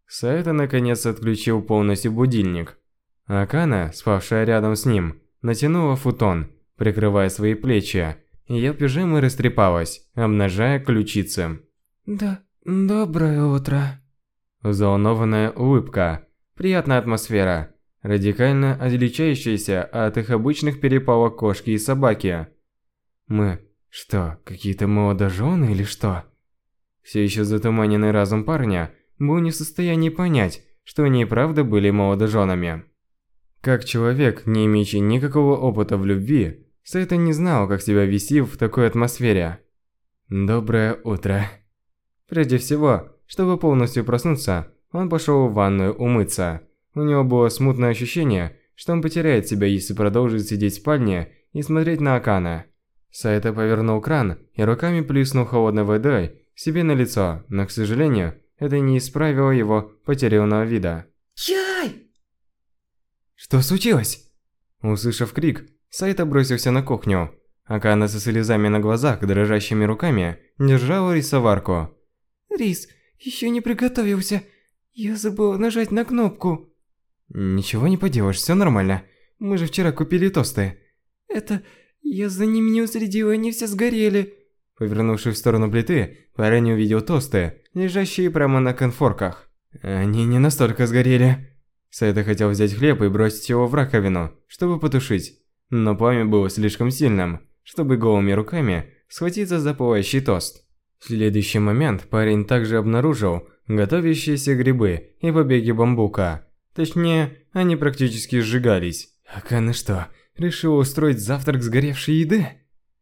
Сайта наконец отключил полностью будильник. Акана, спавшая рядом с ним, натянула футон, прикрывая свои плечи. Ее пижама растрепалась, обнажая ключицы. «Да, доброе утро». Взволнованная улыбка, приятная атмосфера, радикально отличающаяся от их обычных перепалок кошки и собаки. Мы что, какие-то молодожены или что? Все еще затуманенный разум парня был не в состоянии понять, что они и правда были молодоженами. Как человек, не имеющий никакого опыта в любви, Сайта не знал, как себя вести в такой атмосфере. Доброе утро. Прежде всего, чтобы полностью проснуться, он пошел в ванную умыться. У него было смутное ощущение, что он потеряет себя, если продолжит сидеть в спальне и смотреть на Акана. Сайта повернул кран и руками плеснул холодной водой себе на лицо, но, к сожалению, это не исправило его потерянного вида. Яй! Что случилось? Услышав крик, Сайта бросился на кухню. Акана со слезами на глазах, дрожащими руками, держала рисоварку. Рис, еще не приготовился. Я забыл нажать на кнопку. Ничего не поделаешь, все нормально. Мы же вчера купили тосты. Это... Я за ними не уследила, они все сгорели. Повернувшись в сторону плиты, парень увидел тосты, лежащие прямо на конфорках. Они не настолько сгорели. Сайта хотел взять хлеб и бросить его в раковину, чтобы потушить. Но пламя было слишком сильным, чтобы голыми руками схватиться за пылающий тост. В следующий момент парень также обнаружил готовящиеся грибы и побеги бамбука. Точнее, они практически сжигались. Акана что, решил устроить завтрак сгоревшей еды?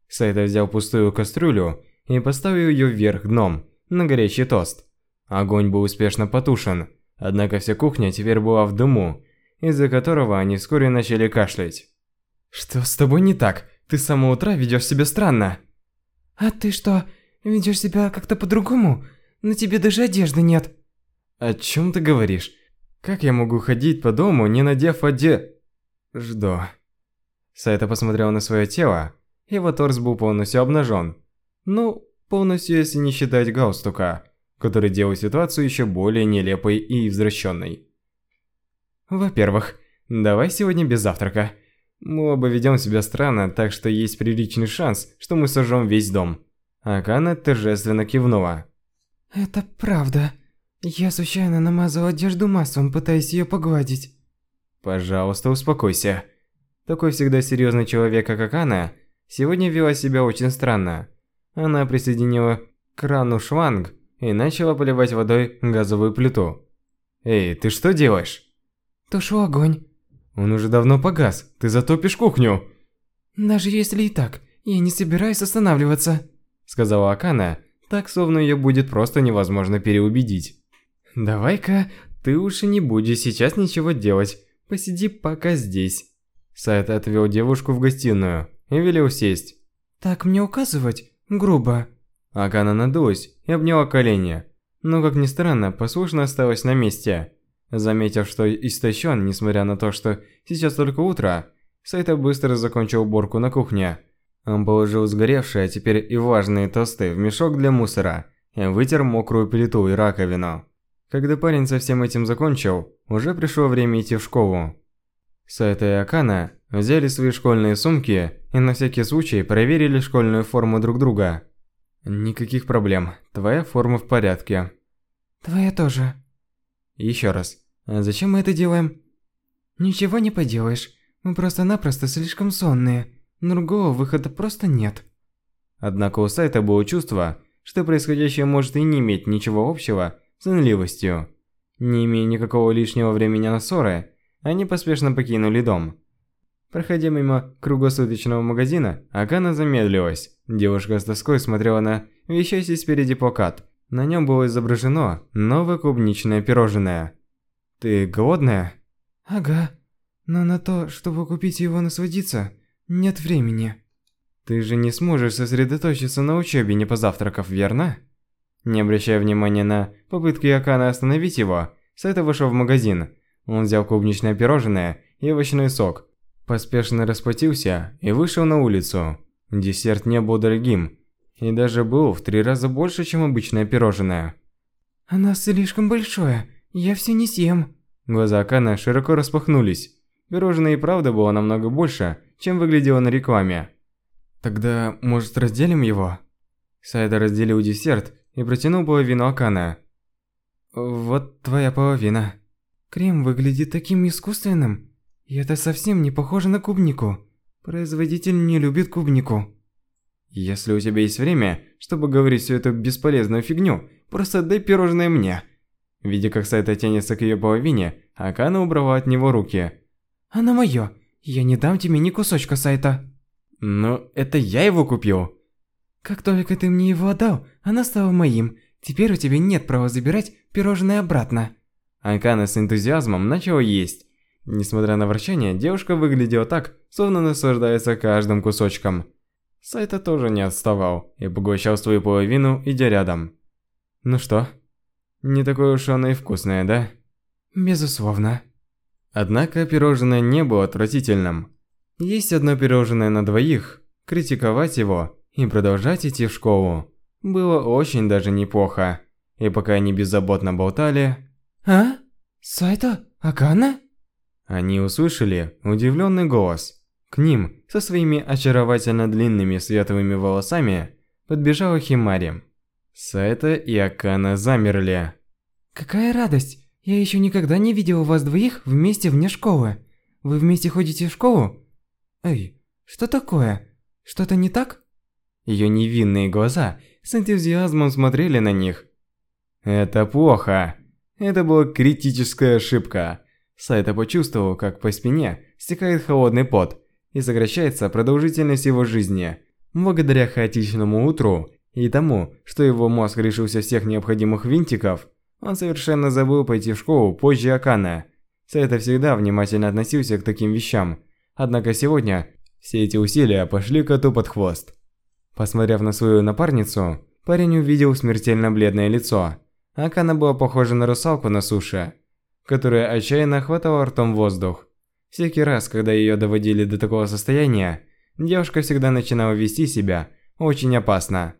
Сайта взял пустую кастрюлю и поставил ее вверх дном на горячий тост. Огонь был успешно потушен, однако вся кухня теперь была в дыму, из-за которого они вскоре начали кашлять. «Что с тобой не так? Ты с самого утра ведешь себя странно». «А ты что, ведешь себя как-то по-другому? На тебе даже одежды нет». «О чем ты говоришь? Как я могу ходить по дому, не надев оде...» «Жду». Сайта посмотрел на свое тело. Его торс был полностью обнажен. Ну, полностью, если не считать галстука, который делал ситуацию еще более нелепой и извращенной. Во-первых, давай сегодня без завтрака. Мы оба ведем себя странно, так что есть приличный шанс, что мы сожжем весь дом. Акана торжественно кивнула. Это правда. Я случайно намазал одежду маслом, пытаясь ее погладить. Пожалуйста, успокойся. Такой всегда серьезный человек, как Акана, сегодня вела себя очень странно. Она присоединила к крану шланг и начала поливать водой газовую плиту. Эй, ты что делаешь? Тушу огонь. Он уже давно погас. Ты затопишь кухню. Даже если и так, я не собираюсь останавливаться, сказала Акана, так словно ее будет просто невозможно переубедить. Давай-ка, ты уж и не будешь сейчас ничего делать. Посиди пока здесь. Сайт отвел девушку в гостиную и велел сесть. Так мне указывать? Грубо. Акана надулась и обняла колени, но, как ни странно, послушно осталась на месте. Заметив, что истощен, несмотря на то, что сейчас только утро, Сайта быстро закончил уборку на кухне. Он положил сгоревшие, а теперь и влажные тосты в мешок для мусора и вытер мокрую плиту и раковину. Когда парень со всем этим закончил, уже пришло время идти в школу. Сайта и Акана взяли свои школьные сумки и на всякий случай проверили школьную форму друг друга. Никаких проблем, твоя форма в порядке. Твоя тоже. Еще раз, а зачем мы это делаем? Ничего не поделаешь. Мы просто-напросто слишком сонные. Другого выхода просто нет. Однако у Сайта было чувство, что происходящее может и не иметь ничего общего сонливостью. Не имея никакого лишнего времени на ссоры, они поспешно покинули дом. Проходя мимо круглосуточного магазина, Акана замедлилась. Девушка с тоской смотрела на вещащий спереди плакат. На нем было изображено новое клубничное пирожное. Ты голодная? Ага. Но на то, чтобы купить его насладиться, нет времени. Ты же не сможешь сосредоточиться на учебе, не позавтракав, верно? Не обращая внимания на попытки Акана остановить его, Сайта вышел в магазин. Он взял клубничное пирожное и овощной сок, поспешно расплатился и вышел на улицу. Десерт не был дорогим и даже был в три раза больше, чем обычное пирожное. Оно слишком большое, я все не съем. Глаза Акана широко распахнулись. Пирожное и правда было намного больше, чем выглядело на рекламе. Тогда, может, разделим его? Сайда разделил десерт и протянул половину Акана. Вот твоя половина. Крем выглядит таким искусственным. И это совсем не похоже на клубнику. Производитель не любит клубнику. Если у тебя есть время, чтобы говорить всю эту бесполезную фигню, просто дай пирожное мне. Видя, как Сайта тянется к ее половине, Акана убрала от него руки. «Оно мое. Я не дам тебе ни кусочка Сайта». «Но это я его купил». «Как только ты мне его отдал, оно стало моим. Теперь у тебя нет права забирать пирожное обратно». Акана с энтузиазмом начала есть. Несмотря на ворчание, девушка выглядела так, словно наслаждается каждым кусочком. Сайта тоже не отставал и поглощал свою половину, идя рядом. «Ну что?» Не такое уж оно и вкусное, да? Безусловно. Однако пирожное не было отвратительным. Есть одно пирожное на двоих, критиковать его и продолжать идти в школу было очень даже неплохо. И пока они беззаботно болтали... «А? Сайта? Акана?» Они услышали удивленный голос. К ним, со своими очаровательно длинными светлыми волосами, подбежала Химари. Сайта и Акана замерли. Какая радость! Я еще никогда не видел вас двоих вместе вне школы. Вы вместе ходите в школу? Эй, что такое? Что-то не так? Ее невинные глаза с энтузиазмом смотрели на них. Это плохо. Это была критическая ошибка. Сайта почувствовал, как по спине стекает холодный пот и сокращается продолжительность его жизни. Благодаря хаотичному утру и тому, что его мозг решился всех необходимых винтиков, он совершенно забыл пойти в школу позже Акана. Сайта всегда внимательно относился к таким вещам. Однако сегодня все эти усилия пошли коту под хвост. Посмотрев на свою напарницу, парень увидел смертельно бледное лицо. Акана была похожа на русалку на суше, которая отчаянно хватала ртом воздух. Всякий раз, когда ее доводили до такого состояния, девушка всегда начинала вести себя очень опасно.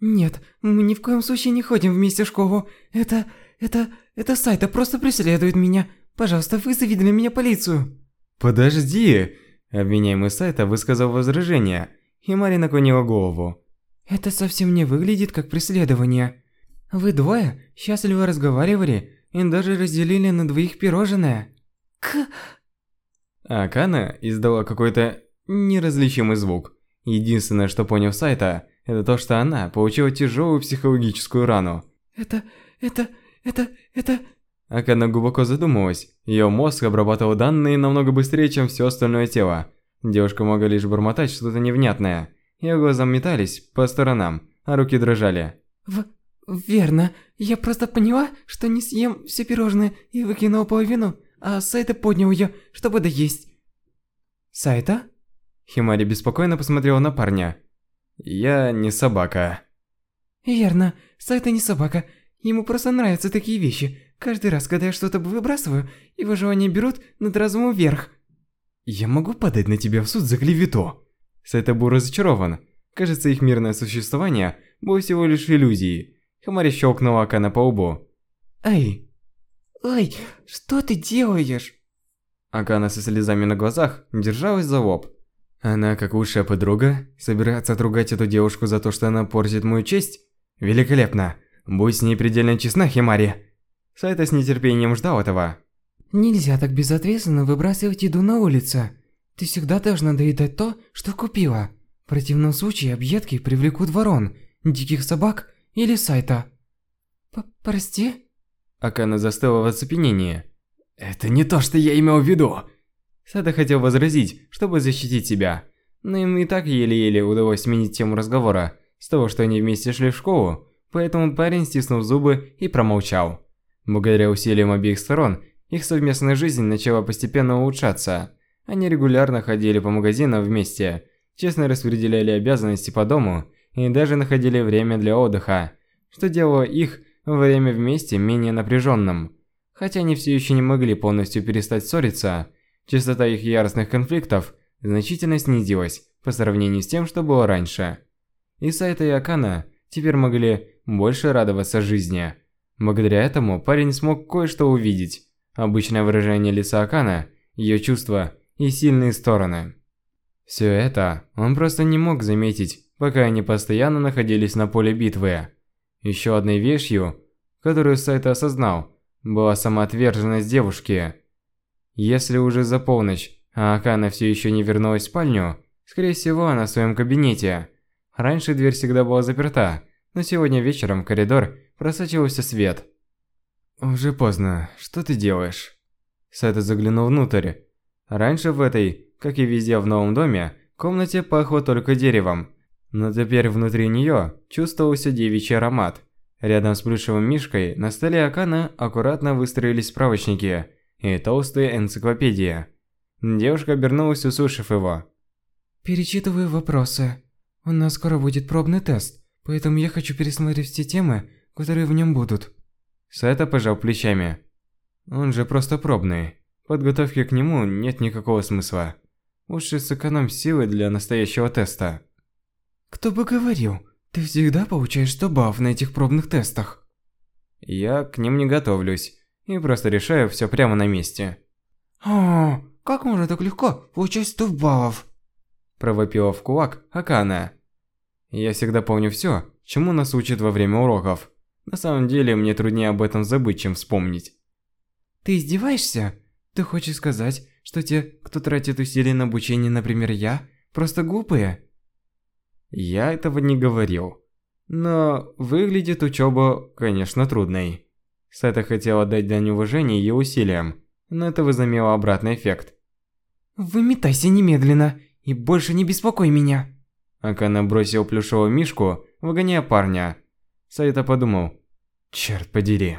«Нет, мы ни в коем случае не ходим вместе в школу. Это... это... это Сайта просто преследует меня. Пожалуйста, вызови для меня полицию». «Подожди!» Обвиняемый Сайта высказал возражение, и Мари наклонила голову. «Это совсем не выглядит как преследование. Вы двое счастливо разговаривали и даже разделили на двоих пирожное. К... Акана издала какой-то неразличимый звук. Единственное, что понял Сайта, это то, что она получила тяжелую психологическую рану. Это... это... это... это... Акана глубоко задумалась. Ее мозг обрабатывал данные намного быстрее, чем все остальное тело. Девушка могла лишь бормотать что-то невнятное. Ее глаза метались по сторонам, а руки дрожали. В... верно. Я просто поняла, что не съем все пирожные и выкинула половину, а Сайта поднял ее, чтобы доесть. Сайта? Химари беспокойно посмотрела на парня. «Я не собака». «Верно. Сайта не собака. Ему просто нравятся такие вещи. Каждый раз, когда я что-то выбрасываю, его желания берут над разумом вверх». «Я могу подать на тебя в суд за клевету?» Сайта был разочарован. Кажется, их мирное существование было всего лишь иллюзией. Хамари щелкнула Акана по лбу. «Эй! Ой, что ты делаешь?» Акана со слезами на глазах держалась за лоб. Она, как лучшая подруга, собирается отругать эту девушку за то, что она портит мою честь? Великолепно. Будь с ней предельно честна, Химари. Сайта с нетерпением ждал этого. Нельзя так безответственно выбрасывать еду на улице. Ты всегда должна доедать то, что купила. В противном случае объедки привлекут ворон, диких собак или сайта. П прости? Акана застыла в оцепенении. Это не то, что я имел в виду. Сада хотел возразить, чтобы защитить себя, но им и так еле-еле удалось сменить тему разговора с того, что они вместе шли в школу, поэтому парень стиснул зубы и промолчал. Благодаря усилиям обеих сторон, их совместная жизнь начала постепенно улучшаться. Они регулярно ходили по магазинам вместе, честно распределяли обязанности по дому и даже находили время для отдыха, что делало их время вместе менее напряженным. Хотя они все еще не могли полностью перестать ссориться, частота их яростных конфликтов значительно снизилась по сравнению с тем, что было раньше. Исайта и Акана теперь могли больше радоваться жизни. Благодаря этому парень смог кое-что увидеть. Обычное выражение лица Акана, ее чувства и сильные стороны. Все это он просто не мог заметить, пока они постоянно находились на поле битвы. Еще одной вещью, которую Сайта осознал, была самоотверженность девушки. Если уже за полночь, а Акана все еще не вернулась в спальню, скорее всего она в своем кабинете. Раньше дверь всегда была заперта, но сегодня вечером в коридор просачивался свет. «Уже поздно. Что ты делаешь?» Сайта заглянул внутрь. Раньше в этой, как и везде в новом доме, комнате пахло только деревом. Но теперь внутри нее чувствовался девичий аромат. Рядом с плюшевым мишкой на столе Акана аккуратно выстроились справочники и толстые энциклопедии. Девушка обернулась, услышав его. Перечитываю вопросы. У нас скоро будет пробный тест, поэтому я хочу пересмотреть все темы, которые в нем будут. Сайта пожал плечами. Он же просто пробный. Подготовки к нему нет никакого смысла. Лучше сэкономь силы для настоящего теста. Кто бы говорил, ты всегда получаешь 100 баллов на этих пробных тестах. Я к ним не готовлюсь и просто решаю все прямо на месте. А, как можно так легко получать 100 баллов? Провопила в кулак Акана. Я всегда помню все, чему нас учат во время уроков. На самом деле, мне труднее об этом забыть, чем вспомнить. Ты издеваешься? Ты хочешь сказать, что те, кто тратит усилия на обучение, например, я, просто глупые? Я этого не говорил. Но выглядит учеба, конечно, трудной. Сета хотела дать дань уважения ее усилиям, но это возымело обратный эффект. Выметайся немедленно и больше не беспокой меня. Акана бросил плюшевую мишку, выгоняя парня. Сайта подумал, черт подери.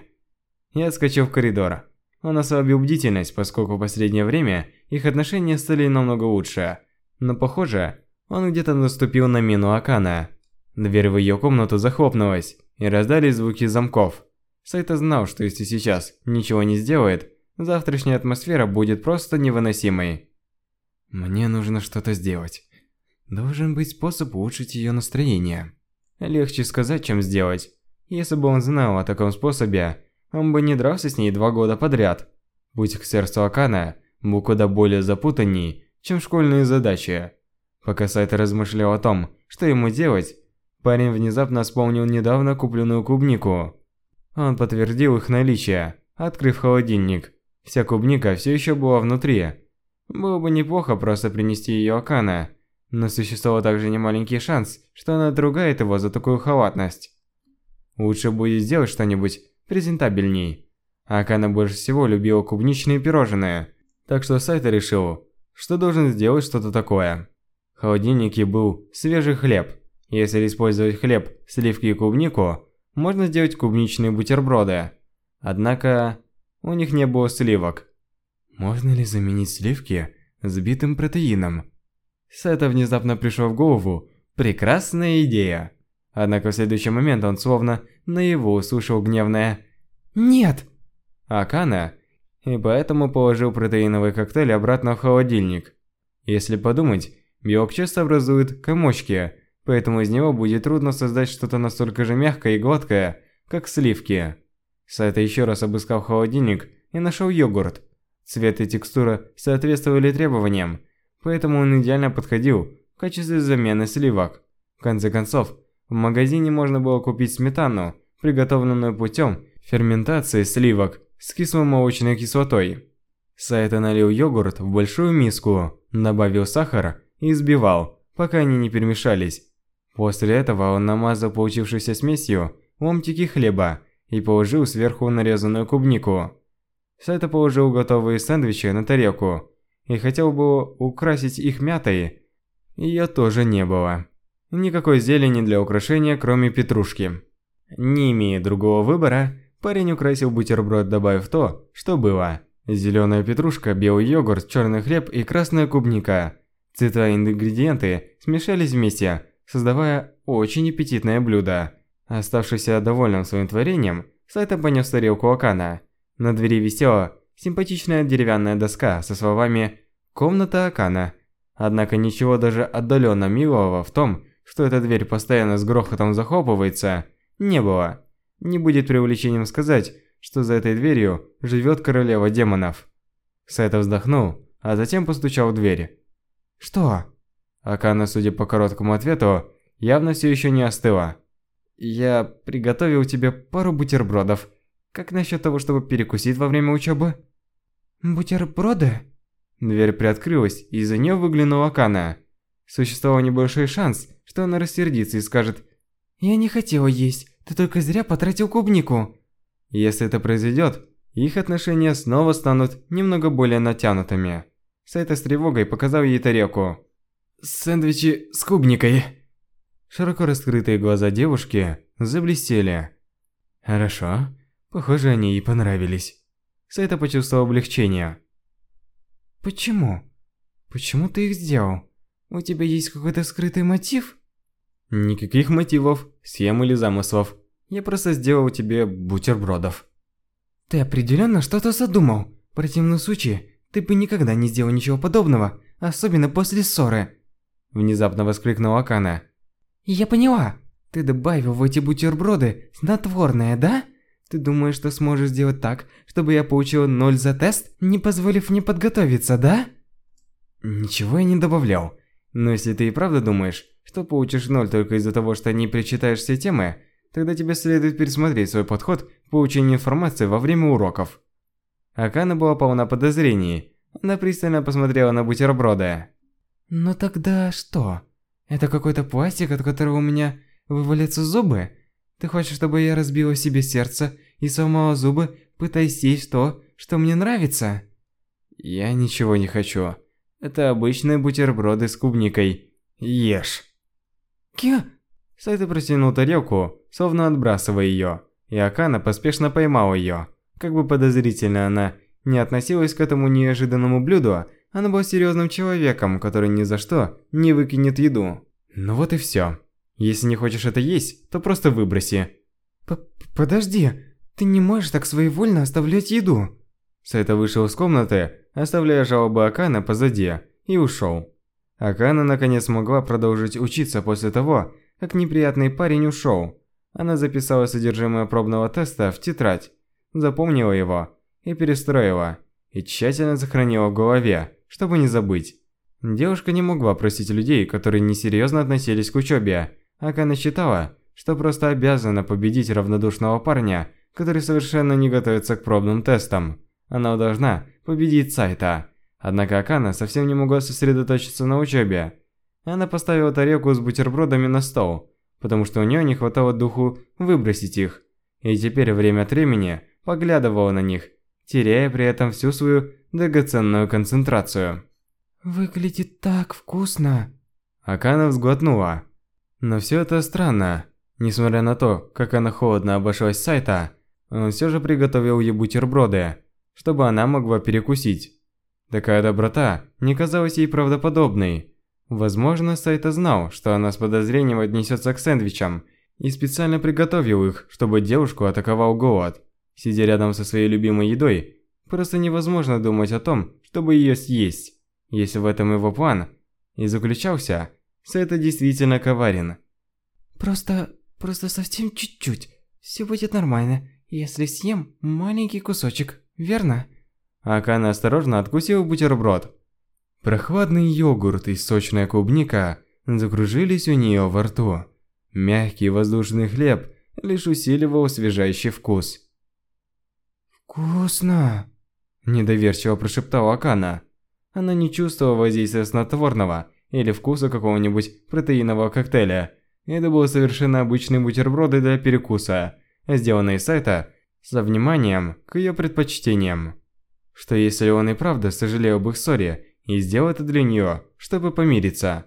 Я отскочил в коридор. Он ослабил бдительность, поскольку в последнее время их отношения стали намного лучше. Но похоже, он где-то наступил на мину Акана. Дверь в ее комнату захлопнулась, и раздались звуки замков. Сайта знал, что если сейчас ничего не сделает, завтрашняя атмосфера будет просто невыносимой. Мне нужно что-то сделать. Должен быть способ улучшить ее настроение. Легче сказать, чем сделать. Если бы он знал о таком способе, он бы не дрался с ней два года подряд. Путь к сердцу Акана был куда более запутанней, чем школьные задачи. Пока Сайта размышлял о том, что ему делать, парень внезапно вспомнил недавно купленную клубнику. Он подтвердил их наличие, открыв холодильник. Вся клубника все еще была внутри. Было бы неплохо просто принести ее Акана, но существовал также немаленький шанс, что она отругает его за такую халатность. Лучше будет сделать что-нибудь презентабельней. Акана больше всего любила клубничные пирожные, так что Сайта решил, что должен сделать что-то такое. В холодильнике был свежий хлеб. Если использовать хлеб, сливки и клубнику, можно сделать клубничные бутерброды. Однако, у них не было сливок. Можно ли заменить сливки сбитым протеином? Сета внезапно пришло в голову прекрасная идея. Однако в следующий момент он словно наяву услышал гневное «Нет!» Акана, и поэтому положил протеиновый коктейль обратно в холодильник. Если подумать, Белок часто образует комочки, поэтому из него будет трудно создать что-то настолько же мягкое и гладкое, как сливки. Сайта еще раз обыскал холодильник и нашел йогурт. Цвет и текстура соответствовали требованиям, поэтому он идеально подходил в качестве замены сливок. В конце концов, в магазине можно было купить сметану, приготовленную путем ферментации сливок с кисломолочной кислотой. Сайта налил йогурт в большую миску, добавил сахар и взбивал, пока они не перемешались. После этого он намазал получившейся смесью ломтики хлеба и положил сверху нарезанную клубнику. Сайта положил готовые сэндвичи на тарелку и хотел бы украсить их мятой. Ее тоже не было. Никакой зелени для украшения, кроме петрушки. Не имея другого выбора, парень украсил бутерброд, добавив то, что было. Зеленая петрушка, белый йогурт, черный хлеб и красная клубника. Цвета и ингредиенты смешались вместе, создавая очень аппетитное блюдо. Оставшись довольным своим творением, Сайта понес тарелку Акана. На двери висела симпатичная деревянная доска со словами «Комната Акана». Однако ничего даже отдаленно милого в том, что эта дверь постоянно с грохотом захлопывается, не было. Не будет преувеличением сказать, что за этой дверью живет королева демонов. Сайта вздохнул, а затем постучал в дверь. «Что?» Акана, судя по короткому ответу, явно все еще не остыла. «Я приготовил тебе пару бутербродов. Как насчет того, чтобы перекусить во время учебы?» «Бутерброды?» Дверь приоткрылась, и из-за нее выглянула Акана. Существовал небольшой шанс, что она рассердится и скажет «Я не хотела есть, ты только зря потратил клубнику». Если это произойдет, их отношения снова станут немного более натянутыми. Сайта с тревогой показал ей тарелку. «Сэндвичи с клубникой». Широко раскрытые глаза девушки заблестели. «Хорошо. Похоже, они ей понравились». Сайта почувствовал облегчение. «Почему? Почему ты их сделал? У тебя есть какой-то скрытый мотив?» «Никаких мотивов, схем или замыслов. Я просто сделал тебе бутербродов». «Ты определенно что-то задумал. В противном случае, ты бы никогда не сделал ничего подобного, особенно после ссоры. Внезапно воскликнула Акана. Я поняла. Ты добавил в эти бутерброды снотворное, да? Ты думаешь, что сможешь сделать так, чтобы я получил ноль за тест, не позволив мне подготовиться, да? Ничего я не добавлял. Но если ты и правда думаешь, что получишь ноль только из-за того, что не прочитаешь все темы, тогда тебе следует пересмотреть свой подход к получению информации во время уроков. Акана была полна подозрений. Она пристально посмотрела на бутерброды. «Но тогда что? Это какой-то пластик, от которого у меня вывалятся зубы? Ты хочешь, чтобы я разбила себе сердце и сломала зубы, пытаясь съесть то, что мне нравится? Я ничего не хочу. Это обычные бутерброды с клубникой. Ешь. Кя? Сайта протянул тарелку, словно отбрасывая ее, и Акана поспешно поймал ее. Как бы подозрительно она не относилась к этому неожиданному блюду, она была серьезным человеком, который ни за что не выкинет еду. Ну вот и все. Если не хочешь это есть, то просто выброси. П Подожди, ты не можешь так своевольно оставлять еду. Сайта вышел из комнаты, оставляя жалобы Акана позади, и ушел. Акана наконец смогла продолжить учиться после того, как неприятный парень ушел. Она записала содержимое пробного теста в тетрадь, запомнила его и перестроила, и тщательно сохранила в голове, чтобы не забыть. Девушка не могла простить людей, которые несерьезно относились к учебе. Акана считала, что просто обязана победить равнодушного парня, который совершенно не готовится к пробным тестам. Она должна победить Сайта. Однако Акана совсем не могла сосредоточиться на учебе. Она поставила тарелку с бутербродами на стол, потому что у нее не хватало духу выбросить их. И теперь время от времени поглядывала на них, теряя при этом всю свою драгоценную концентрацию. Выглядит так вкусно. Акана взглотнула. Но все это странно. Несмотря на то, как она холодно обошлась Сайта, он все же приготовил ей бутерброды, чтобы она могла перекусить. Такая доброта не казалась ей правдоподобной. Возможно, Сайта знал, что она с подозрением отнесется к сэндвичам, и специально приготовил их, чтобы девушку атаковал голод. Сидя рядом со своей любимой едой, просто невозможно думать о том, чтобы ее съесть. Если в этом его план и заключался, Сайта действительно коварен. Просто, просто совсем чуть-чуть. Все будет нормально, если съем маленький кусочек, верно? Акана осторожно откусил бутерброд. Прохладный йогурт и сочная клубника закружились у нее во рту. Мягкий воздушный хлеб лишь усиливал освежающий вкус. «Вкусно!» – недоверчиво прошептала Акана. Она не чувствовала воздействия снотворного или вкуса какого-нибудь протеинового коктейля. Это были совершенно обычные бутерброды для перекуса, сделанные сайта со вниманием к ее предпочтениям. Что если он и правда сожалел об их ссоре и сделал это для нее, чтобы помириться?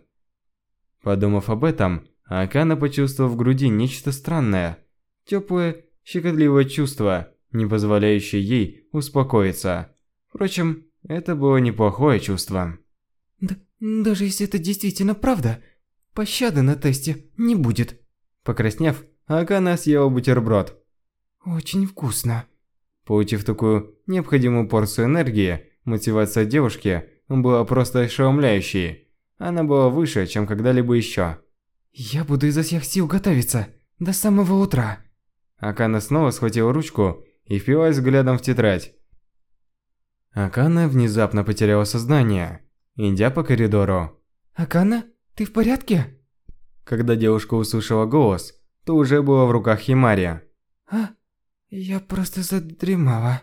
Подумав об этом, Акана почувствовала в груди нечто странное. Теплое, щекотливое чувство, не позволяющее ей успокоиться. Впрочем, это было неплохое чувство. Да, даже если это действительно правда, пощады на тесте не будет. Покраснев, Акана съела бутерброд. Очень вкусно. Получив такую необходимую порцию энергии, мотивация девушки была просто ошеломляющей. Она была выше, чем когда-либо еще. Я буду изо всех сил готовиться до самого утра. Акана снова схватила ручку и впилась взглядом в тетрадь. Акана внезапно потеряла сознание, идя по коридору. «Акана, ты в порядке?» Когда девушка услышала голос, то уже была в руках Химари. «А, я просто задремала».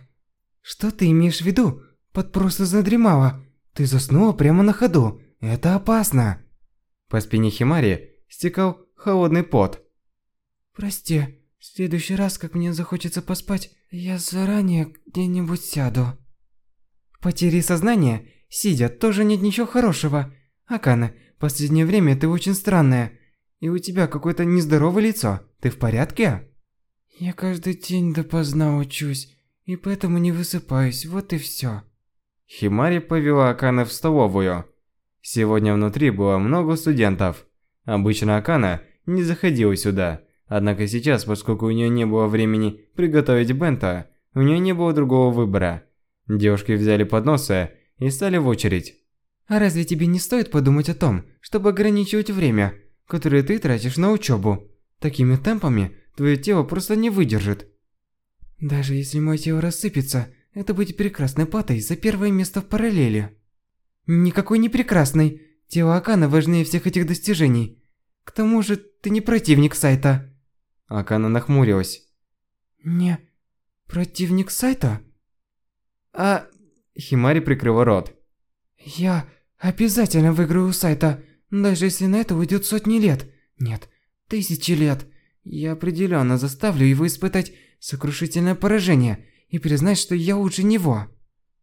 «Что ты имеешь в виду? Под просто задремала? Ты заснула прямо на ходу. Это опасно». По спине Химари стекал холодный пот. «Прости, в следующий раз, как мне захочется поспать, я заранее где-нибудь сяду». Потери сознания, сидя, тоже нет ничего хорошего. Акана, последнее время ты очень странная. И у тебя какое-то нездоровое лицо. Ты в порядке? Я каждый день допоздна учусь, и поэтому не высыпаюсь, вот и все. Химари повела Акана в столовую. Сегодня внутри было много студентов. Обычно Акана не заходила сюда. Однако сейчас, поскольку у нее не было времени приготовить бента, у нее не было другого выбора. Девушки взяли подносы и стали в очередь. А разве тебе не стоит подумать о том, чтобы ограничивать время, которое ты тратишь на учебу? Такими темпами твое тело просто не выдержит. Даже если мое тело рассыпется, это будет прекрасной платой за первое место в параллели. Никакой не прекрасной. Тело Акана важнее всех этих достижений. К тому же, ты не противник сайта. Акана нахмурилась. Не противник сайта? А... Химари прикрыла рот. Я обязательно выиграю у сайта. Даже если на это уйдет сотни лет. Нет, тысячи лет. Я определенно заставлю его испытать сокрушительное поражение и признать, что я лучше него.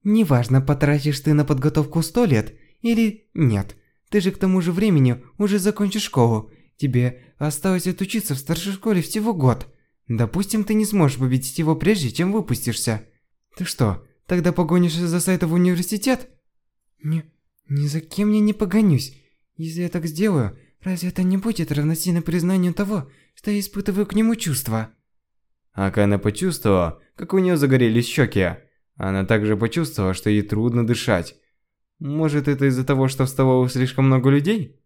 Неважно, потратишь ты на подготовку сто лет или нет. Ты же к тому же времени уже закончишь школу. Тебе осталось отучиться в старшей школе всего год. Допустим, ты не сможешь победить его прежде, чем выпустишься. Ты что, тогда погонишься за Сайта в университет? Не, ни за кем я не погонюсь. Если я так сделаю, разве это не будет равносильно признанию того, что я испытываю к нему чувства? Акана почувствовала, как у нее загорелись щеки. Она также почувствовала, что ей трудно дышать. Может, это из-за того, что в столовой слишком много людей?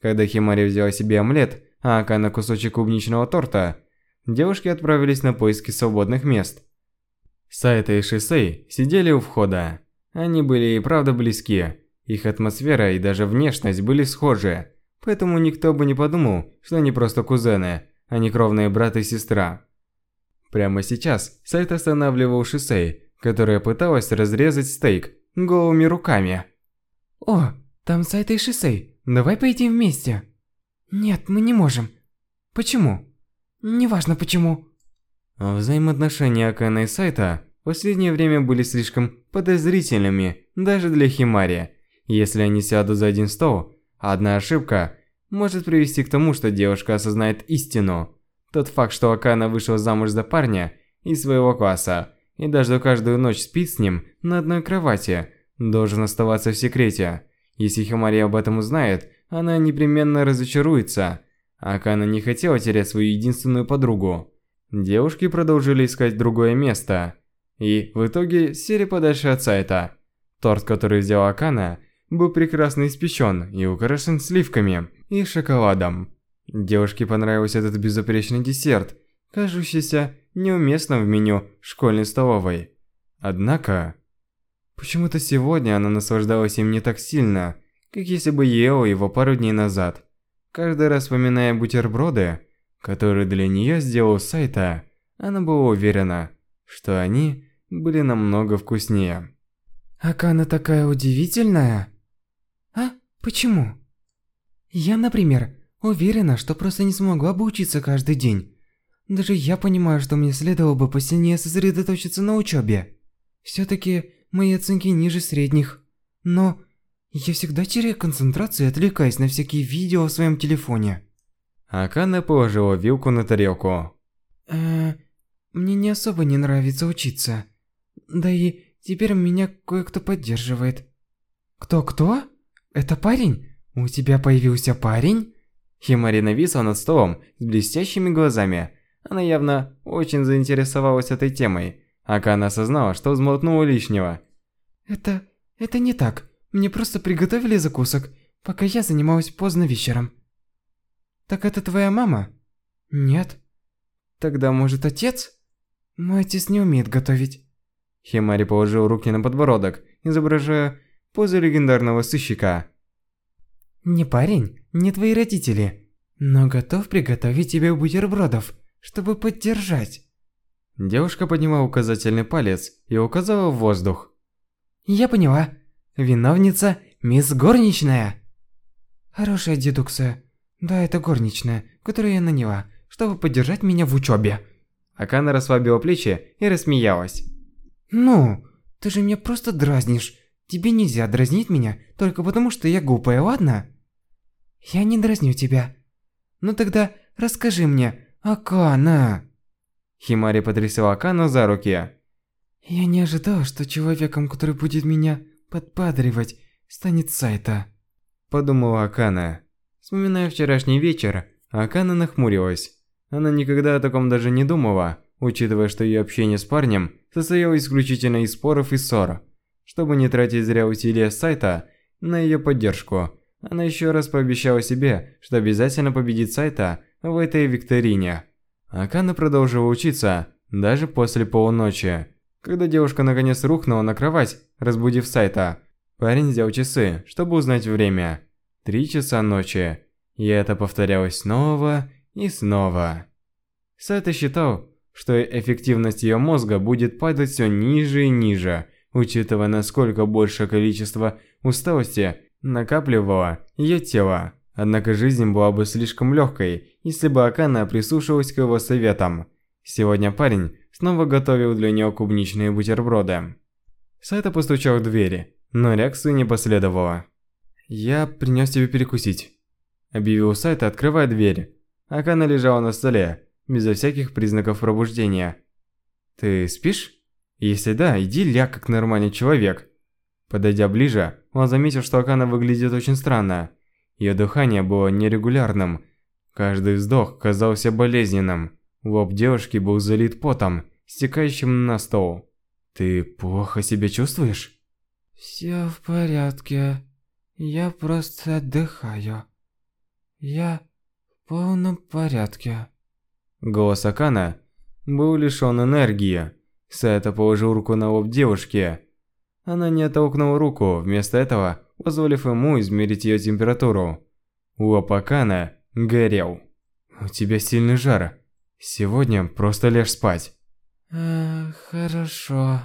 Когда Химари взяла себе омлет, а Акана кусочек клубничного торта, девушки отправились на поиски свободных мест. Сайта и Шисей сидели у входа. Они были и правда близки. Их атмосфера и даже внешность были схожи. Поэтому никто бы не подумал, что они просто кузены, а не кровные брат и сестра. Прямо сейчас Сайт останавливал Шисей, которая пыталась разрезать стейк голыми руками. О, там Сайта и Шисей. Давай поедим вместе. Нет, мы не можем. Почему? Неважно почему. Взаимоотношения Акана и Сайта в последнее время были слишком подозрительными даже для Химари. Если они сядут за один стол, одна ошибка может привести к тому, что девушка осознает истину. Тот факт, что Акана вышел замуж за парня из своего класса и даже каждую ночь спит с ним на одной кровати, должен оставаться в секрете. Если Химари об этом узнает, она непременно разочаруется. Акана не хотела терять свою единственную подругу. Девушки продолжили искать другое место. И в итоге сели подальше от сайта. Торт, который взял Акана, был прекрасно испечен и украшен сливками и шоколадом. Девушке понравился этот безупречный десерт, кажущийся неуместным в меню школьной столовой. Однако, почему-то сегодня она наслаждалась им не так сильно, как если бы ела его пару дней назад. Каждый раз вспоминая бутерброды, которые для нее сделал Сайта, она была уверена, что они были намного вкуснее. Акана такая удивительная. А? Почему? Я, например, уверена, что просто не смогла бы учиться каждый день. Даже я понимаю, что мне следовало бы посильнее сосредоточиться на учебе. Все-таки мои оценки ниже средних. Но я всегда теряю концентрацию и отвлекаюсь на всякие видео в своем телефоне. Акана положила вилку на тарелку. Э, мне не особо не нравится учиться. Да и теперь меня кое-кто поддерживает. Кто-кто? Это парень? У тебя появился парень? Химари нависла над столом с блестящими глазами. Она явно очень заинтересовалась этой темой. Акана осознала, что взмотнула лишнего. Это... это не так. Мне просто приготовили закусок, пока я занималась поздно вечером. Так это твоя мама? Нет. Тогда, может, отец? Мой отец не умеет готовить. Химари положил руки на подбородок, изображая позу легендарного сыщика. Не парень, не твои родители, но готов приготовить тебе бутербродов, чтобы поддержать. Девушка подняла указательный палец и указала в воздух. Я поняла. Виновница мисс Горничная. Хорошая дедукция. Да, это горничная, которую я наняла, чтобы поддержать меня в учебе. Акана расслабила плечи и рассмеялась. Ну, ты же меня просто дразнишь. Тебе нельзя дразнить меня только потому, что я глупая, ладно? Я не дразню тебя. Ну тогда расскажи мне, Акана. Химари потрясла Акану за руки. Я не ожидал, что человеком, который будет меня подпадривать, станет Сайта. Подумала Акана. Вспоминая вчерашний вечер, Акана нахмурилась. Она никогда о таком даже не думала, учитывая, что ее общение с парнем состояло исключительно из споров и ссор. Чтобы не тратить зря усилия сайта на ее поддержку, она еще раз пообещала себе, что обязательно победит сайта в этой викторине. Акана продолжила учиться даже после полуночи. Когда девушка наконец рухнула на кровать, разбудив сайта, парень взял часы, чтобы узнать время. Три часа ночи. И это повторялось снова и снова. Сайта считал, что эффективность ее мозга будет падать все ниже и ниже, учитывая насколько большее количество усталости накапливало ее тело. Однако жизнь была бы слишком легкой, если бы Акана прислушалась к его советам. Сегодня парень снова готовил для нее клубничные бутерброды. Сайта постучал в двери, но реакции не последовало. «Я принес тебе перекусить», – объявил Сайта, открывая дверь. Акана лежала на столе, безо всяких признаков пробуждения. «Ты спишь? Если да, иди ляг как нормальный человек». Подойдя ближе, он заметил, что Акана выглядит очень странно. Ее дыхание было нерегулярным. Каждый вздох казался болезненным. Лоб девушки был залит потом, стекающим на стол. «Ты плохо себя чувствуешь?» «Все в порядке. Я просто отдыхаю. Я в полном порядке». Голос Акана был лишён энергии. Сайта положил руку на лоб девушки. Она не оттолкнула руку, вместо этого позволив ему измерить ее температуру. Лоб Акана горел. «У тебя сильный жар. Сегодня просто лежь спать». «Э, хорошо».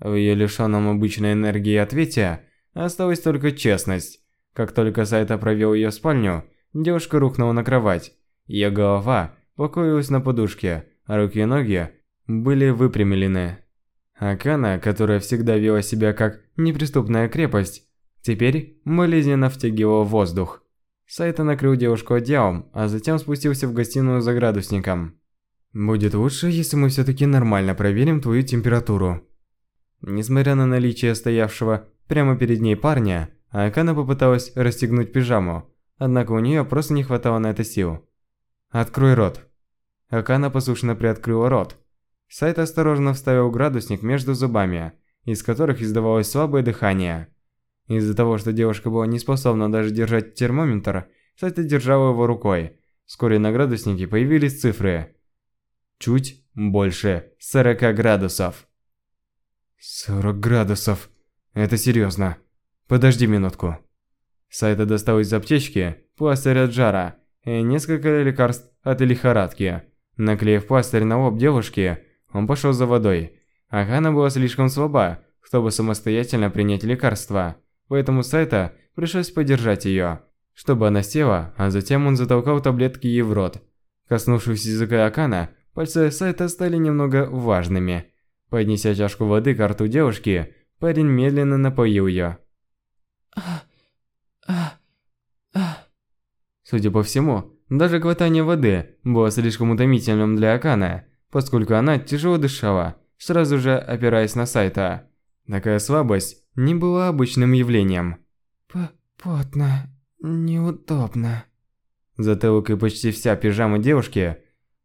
В ее лишенном обычной энергии ответе осталась только честность. Как только Сайта провел ее в спальню, девушка рухнула на кровать. Ее голова покоилась на подушке, а руки и ноги были выпрямлены. Акана, которая всегда вела себя как неприступная крепость, теперь болезненно втягивала воздух. Сайта накрыл девушку одеялом, а затем спустился в гостиную за градусником. «Будет лучше, если мы все-таки нормально проверим твою температуру». Несмотря на наличие стоявшего прямо перед ней парня, Акана попыталась расстегнуть пижаму, однако у нее просто не хватало на это сил. «Открой рот». Акана послушно приоткрыла рот. Сайт осторожно вставил градусник между зубами, из которых издавалось слабое дыхание. Из-за того, что девушка была не способна даже держать термометр, Сайта держала его рукой. Вскоре на градуснике появились цифры. Чуть больше 40 градусов. 40 градусов. Это серьезно. Подожди минутку. Сайта достал из аптечки пластырь от жара и несколько лекарств от лихорадки. Наклеив пластырь на лоб девушки, он пошел за водой. Ахана была слишком слаба, чтобы самостоятельно принять лекарство, поэтому Сайта пришлось подержать ее, чтобы она села, а затем он затолкал таблетки ей в рот. Коснувшись языка Акана, пальцы Сайта стали немного влажными. Поднеся чашку воды к рту девушки, парень медленно напоил ее. Судя по всему, даже глотание воды было слишком утомительным для Акана, поскольку она тяжело дышала, сразу же опираясь на Сайта. Такая слабость не была обычным явлением. П «Потно, неудобно». Затылок и почти вся пижама девушки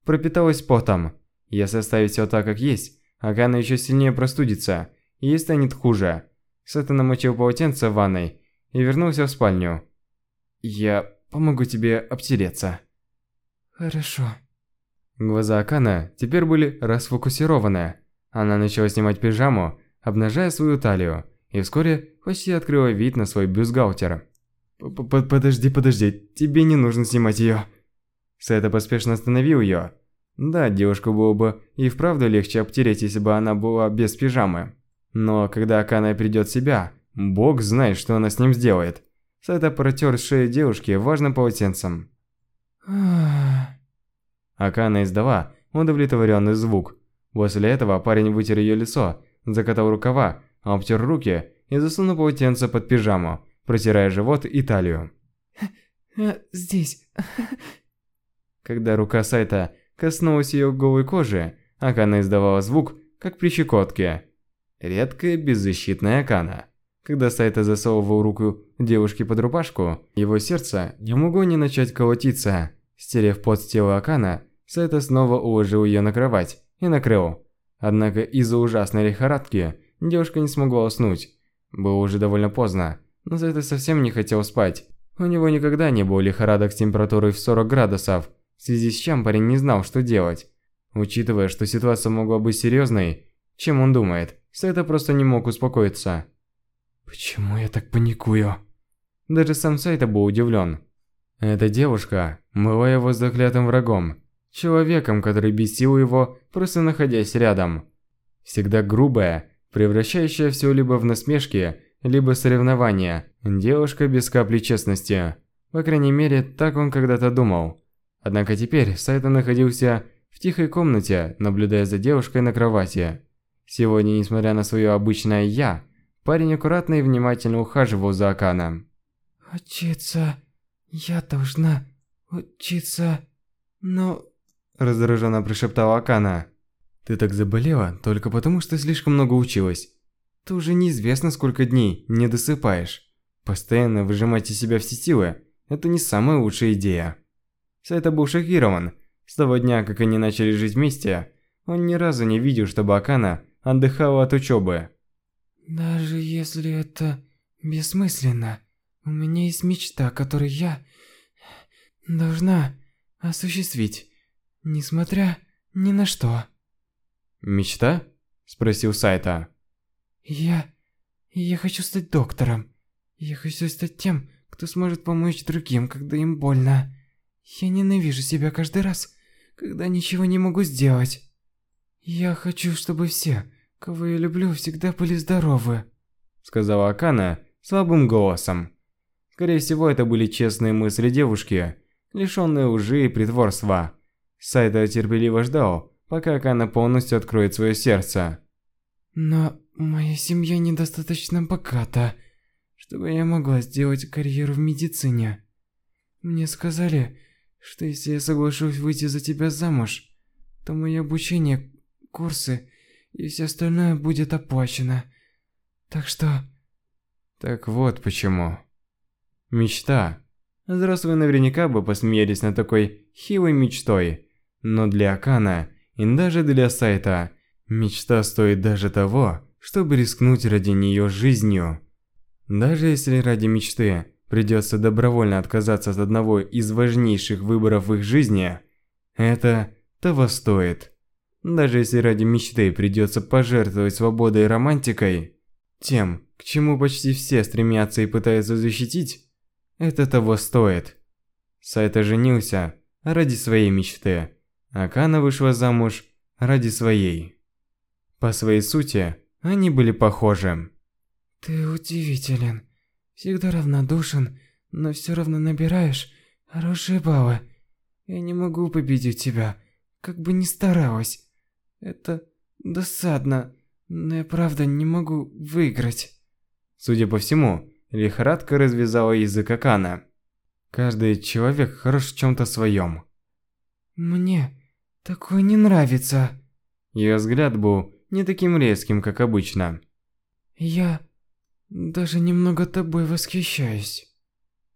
пропиталась потом. Если оставить все так, как есть, Акана еще сильнее простудится, ей станет хуже. Сайта намочил полотенце в ванной и вернулся в спальню. «Я помогу тебе обтереться». «Хорошо». Глаза Акана теперь были расфокусированы. Она начала снимать пижаму, обнажая свою талию, и вскоре почти открыла вид на свой бюстгальтер. «Подожди, подожди, тебе не нужно снимать ее». Сэта поспешно остановил ее. Да, девушку было бы и вправду легче обтереть, если бы она была без пижамы. Но когда Акана придет в себя, бог знает, что она с ним сделает. Сэта протер шею девушки важным полотенцем. Акана издала удовлетворенный звук. После этого парень вытер ее лицо, закатал рукава, обтер руки и засунул полотенце под пижаму, протирая живот и талию. «Здесь». Когда рука Сайта коснулась ее голой кожи, Акана издавала звук, как при щекотке. Редкая беззащитная Акана. Когда Сайта засовывал руку девушке под рубашку, его сердце не могло не начать колотиться. Стерев пот с тела Акана, Сайта снова уложил ее на кровать и накрыл. Однако из-за ужасной лихорадки девушка не смогла уснуть. Было уже довольно поздно, но Сайта совсем не хотел спать. У него никогда не было лихорадок с температурой в 40 градусов, в связи с чем парень не знал, что делать. Учитывая, что ситуация могла быть серьезной, чем он думает, Сайта просто не мог успокоиться. Почему я так паникую? Даже сам Сайта был удивлен. Эта девушка была его заклятым врагом, человеком, который бесил его, просто находясь рядом. Всегда грубая, превращающая все либо в насмешки, либо соревнования. Девушка без капли честности. По крайней мере, так он когда-то думал. Однако теперь Сайта находился в тихой комнате, наблюдая за девушкой на кровати. Сегодня, несмотря на свое обычное «я», парень аккуратно и внимательно ухаживал за Аканом. Учиться... Я должна учиться... Но... Раздраженно прошептала Акана. Ты так заболела только потому, что слишком много училась. Ты уже неизвестно сколько дней не досыпаешь. Постоянно выжимать из себя все силы – это не самая лучшая идея. Сайта был шокирован. С того дня, как они начали жить вместе, он ни разу не видел, чтобы Акана отдыхала от учебы. Даже если это бессмысленно, у меня есть мечта, которую я должна осуществить, несмотря ни на что. «Мечта?» – спросил Сайта. Я... я хочу стать доктором. Я хочу стать тем, кто сможет помочь другим, когда им больно. Я ненавижу себя каждый раз, когда ничего не могу сделать. Я хочу, чтобы все, кого я люблю, всегда были здоровы. Сказала Акана слабым голосом. Скорее всего, это были честные мысли девушки, лишенные лжи и притворства. Сайта терпеливо ждал, пока Акана полностью откроет свое сердце. Но моя семья недостаточно богата, чтобы я могла сделать карьеру в медицине. Мне сказали, что если я соглашусь выйти за тебя замуж, то мое обучение, курсы и все остальное будет оплачено. Так что... Так вот почему. Мечта. Взрослые наверняка бы посмеялись над такой хилой мечтой. Но для Акана и даже для Сайта мечта стоит даже того, чтобы рискнуть ради нее жизнью. Даже если ради мечты придется добровольно отказаться от одного из важнейших выборов в их жизни, это того стоит. Даже если ради мечты придется пожертвовать свободой и романтикой, тем, к чему почти все стремятся и пытаются защитить, это того стоит. Сайта женился ради своей мечты, а Кана вышла замуж ради своей. По своей сути, они были похожи. Ты удивителен. Всегда равнодушен, но все равно набираешь хорошие баллы. Я не могу победить тебя, как бы ни старалась. Это досадно, но я правда не могу выиграть. Судя по всему, лихорадка развязала язык Акана. Каждый человек хорош в чем-то своем. Мне такое не нравится. Ее взгляд был не таким резким, как обычно. Я даже немного тобой восхищаюсь.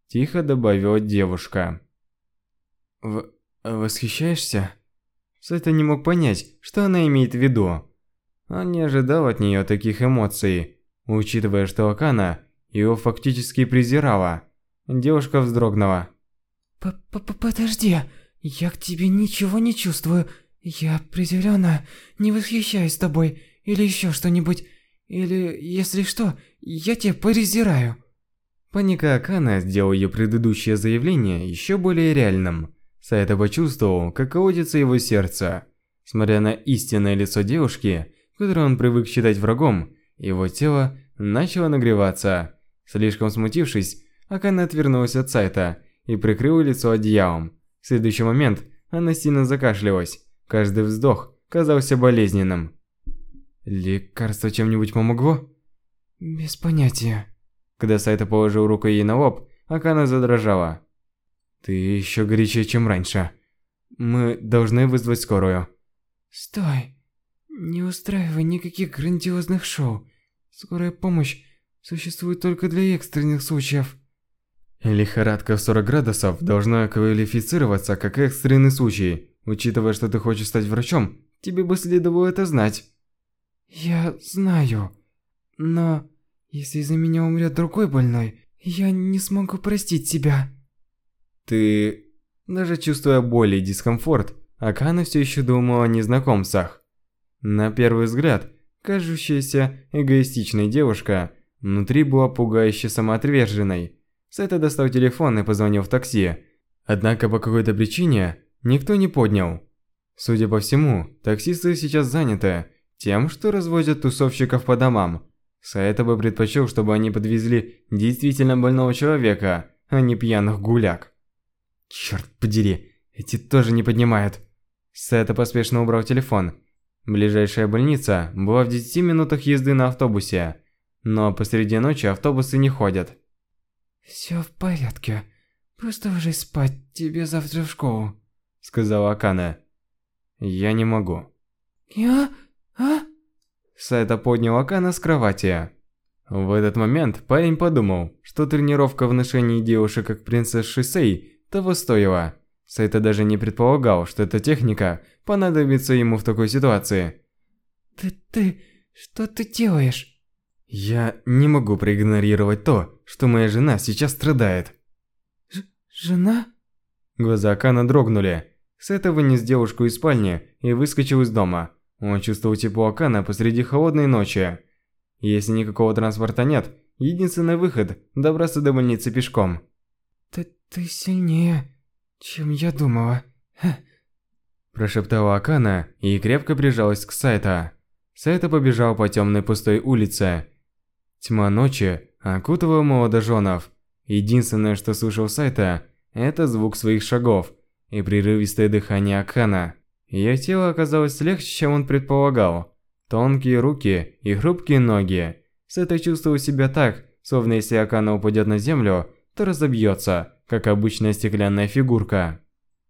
Тихо добавила девушка. В... восхищаешься? Сэта не мог понять, что она имеет в виду. Он не ожидал от нее таких эмоций, учитывая, что Акана его фактически презирала. Девушка вздрогнула. П -п «Подожди, я к тебе ничего не чувствую. Я определенно не восхищаюсь тобой или еще что-нибудь. Или, если что, я тебя презираю». Паника Акана сделал ее предыдущее заявление еще более реальным. Сайта почувствовал, как колодится его сердце. Смотря на истинное лицо девушки, которую он привык считать врагом, его тело начало нагреваться. Слишком смутившись, Акана отвернулась от Сайта и прикрыла лицо одеялом. В следующий момент она сильно закашлялась. Каждый вздох казался болезненным. Лекарство чем-нибудь помогло? Без понятия. Когда Сайта положил руку ей на лоб, Акана задрожала. Ты еще горячее, чем раньше. Мы должны вызвать скорую. Стой. Не устраивай никаких грандиозных шоу. Скорая помощь существует только для экстренных случаев. Лихорадка в 40 градусов должна квалифицироваться как экстренный случай. Учитывая, что ты хочешь стать врачом, тебе бы следовало это знать. Я знаю. Но если из-за меня умрет другой больной, я не смогу простить себя. Ты... Даже чувствуя боль и дискомфорт, Акана все еще думала о незнакомцах. На первый взгляд, кажущаяся эгоистичной девушка внутри была пугающе самоотверженной. Сэта достал телефон и позвонил в такси. Однако по какой-то причине никто не поднял. Судя по всему, таксисты сейчас заняты тем, что развозят тусовщиков по домам. Сайта бы предпочел, чтобы они подвезли действительно больного человека, а не пьяных гуляк. Черт подери, эти тоже не поднимают. Сайта поспешно убрал телефон. Ближайшая больница была в 10 минутах езды на автобусе, но посреди ночи автобусы не ходят. Все в порядке. Просто ложись спать, тебе завтра в школу, сказала Акана. Я не могу. Я? А? Сайта поднял Акана с кровати. В этот момент парень подумал, что тренировка в ношении девушек как принцесс Шисей того стоила. Сайта даже не предполагал, что эта техника понадобится ему в такой ситуации. Ты, ты, что ты делаешь? Я не могу проигнорировать то, что моя жена сейчас страдает. Ж жена? Глаза Акана дрогнули. Сайта вынес девушку из спальни и выскочил из дома. Он чувствовал тепло Акана посреди холодной ночи. Если никакого транспорта нет, единственный выход – добраться до больницы пешком. Ты, сильнее, чем я думала. Прошептала Акана и крепко прижалась к Сайта. Сайта побежал по темной пустой улице. Тьма ночи окутывала молодоженов. Единственное, что слышал Сайта, это звук своих шагов и прерывистое дыхание Акана. Ее тело оказалось легче, чем он предполагал. Тонкие руки и хрупкие ноги. Сайта чувствовал себя так, словно если Акана упадет на землю, то разобьется, как обычная стеклянная фигурка.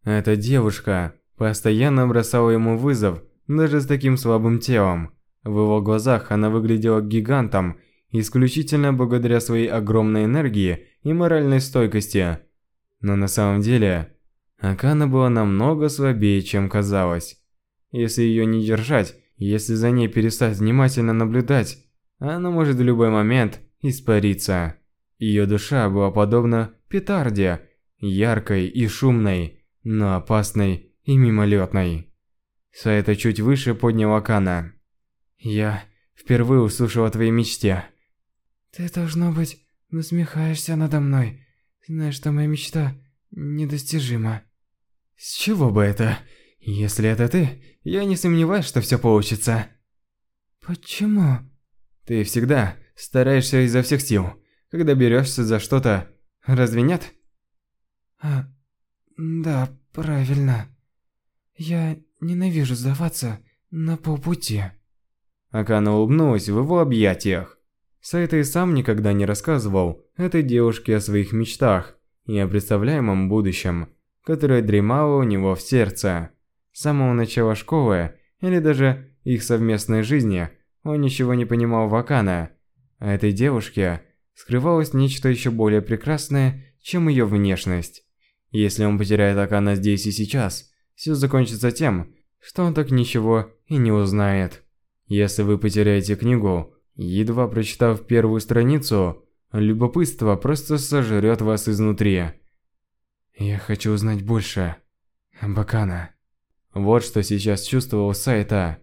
Эта девушка постоянно бросала ему вызов, даже с таким слабым телом. В его глазах она выглядела гигантом, исключительно благодаря своей огромной энергии и моральной стойкости. Но на самом деле, Акана была намного слабее, чем казалось. Если ее не держать, если за ней перестать внимательно наблюдать, она может в любой момент испариться. Ее душа была подобна петарде, яркой и шумной, но опасной и мимолетной. Сайта чуть выше поднял Акана. «Я впервые услышал о твоей мечте». «Ты, должно быть, насмехаешься надо мной, зная, что моя мечта недостижима». «С чего бы это? Если это ты, я не сомневаюсь, что все получится». «Почему?» «Ты всегда стараешься изо всех сил, когда берешься за что-то, разве нет?» «А, да, правильно. Я ненавижу сдаваться на полпути». Акана улыбнулась в его объятиях. Сайта и сам никогда не рассказывал этой девушке о своих мечтах и о представляемом будущем, которое дремало у него в сердце. С самого начала школы, или даже их совместной жизни, он ничего не понимал в Акана. А этой девушке скрывалось нечто еще более прекрасное, чем ее внешность. Если он потеряет Акана здесь и сейчас, все закончится тем, что он так ничего и не узнает. Если вы потеряете книгу, едва прочитав первую страницу, любопытство просто сожрет вас изнутри. Я хочу узнать больше. Бакана. Вот что сейчас чувствовал Сайта.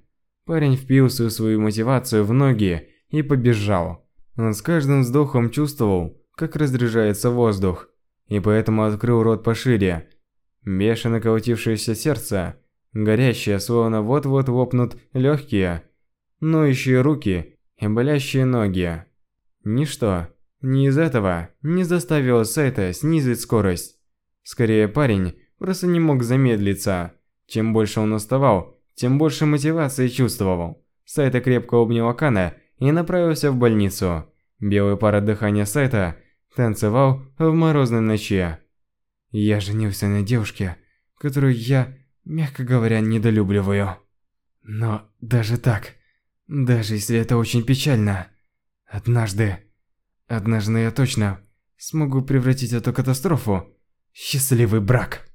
Парень впился свою мотивацию в ноги и побежал. Он с каждым вздохом чувствовал, как разряжается воздух, и поэтому открыл рот пошире. Бешено колотившееся сердце, горящее, словно вот-вот лопнут легкие, ноющие руки и болящие ноги. Ничто, ни из этого не заставило Сайта снизить скорость. Скорее, парень просто не мог замедлиться. Чем больше он уставал, тем больше мотивации чувствовал. Сайта крепко обнял Акана и направился в больницу. Белый пар от дыхания Сайта танцевал в морозной ночи. Я женился на девушке, которую я, мягко говоря, недолюбливаю. Но даже так, даже если это очень печально, однажды, однажды я точно смогу превратить эту катастрофу в счастливый брак.